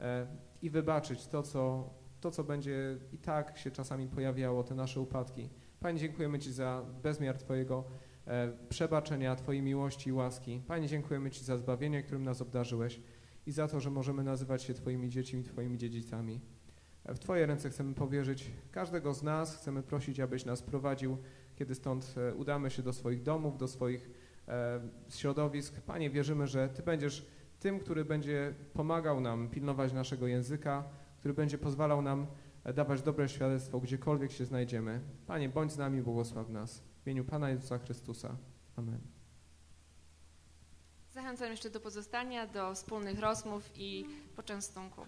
e, i wybaczyć to, co, to, co będzie i tak się czasami pojawiało, te nasze upadki. Panie, dziękujemy Ci za bezmiar Twojego przebaczenia, Twojej miłości i łaski. Panie, dziękujemy Ci za zbawienie, którym nas obdarzyłeś i za to, że możemy nazywać się Twoimi dziećmi, Twoimi dziedzicami. E, W Twoje ręce chcemy powierzyć każdego z nas, chcemy prosić, abyś nas prowadził, kiedy stąd e, udamy się do swoich domów, do swoich e, środowisk. Panie, wierzymy, że Ty będziesz tym, który będzie pomagał nam pilnować naszego języka, który będzie pozwalał nam e, dawać dobre świadectwo, gdziekolwiek się znajdziemy. Panie, bądź z nami, błogosław nas. W imieniu Pana Jezusa Chrystusa. Amen. Zachęcam jeszcze do pozostania, do wspólnych rozmów i poczęstunku.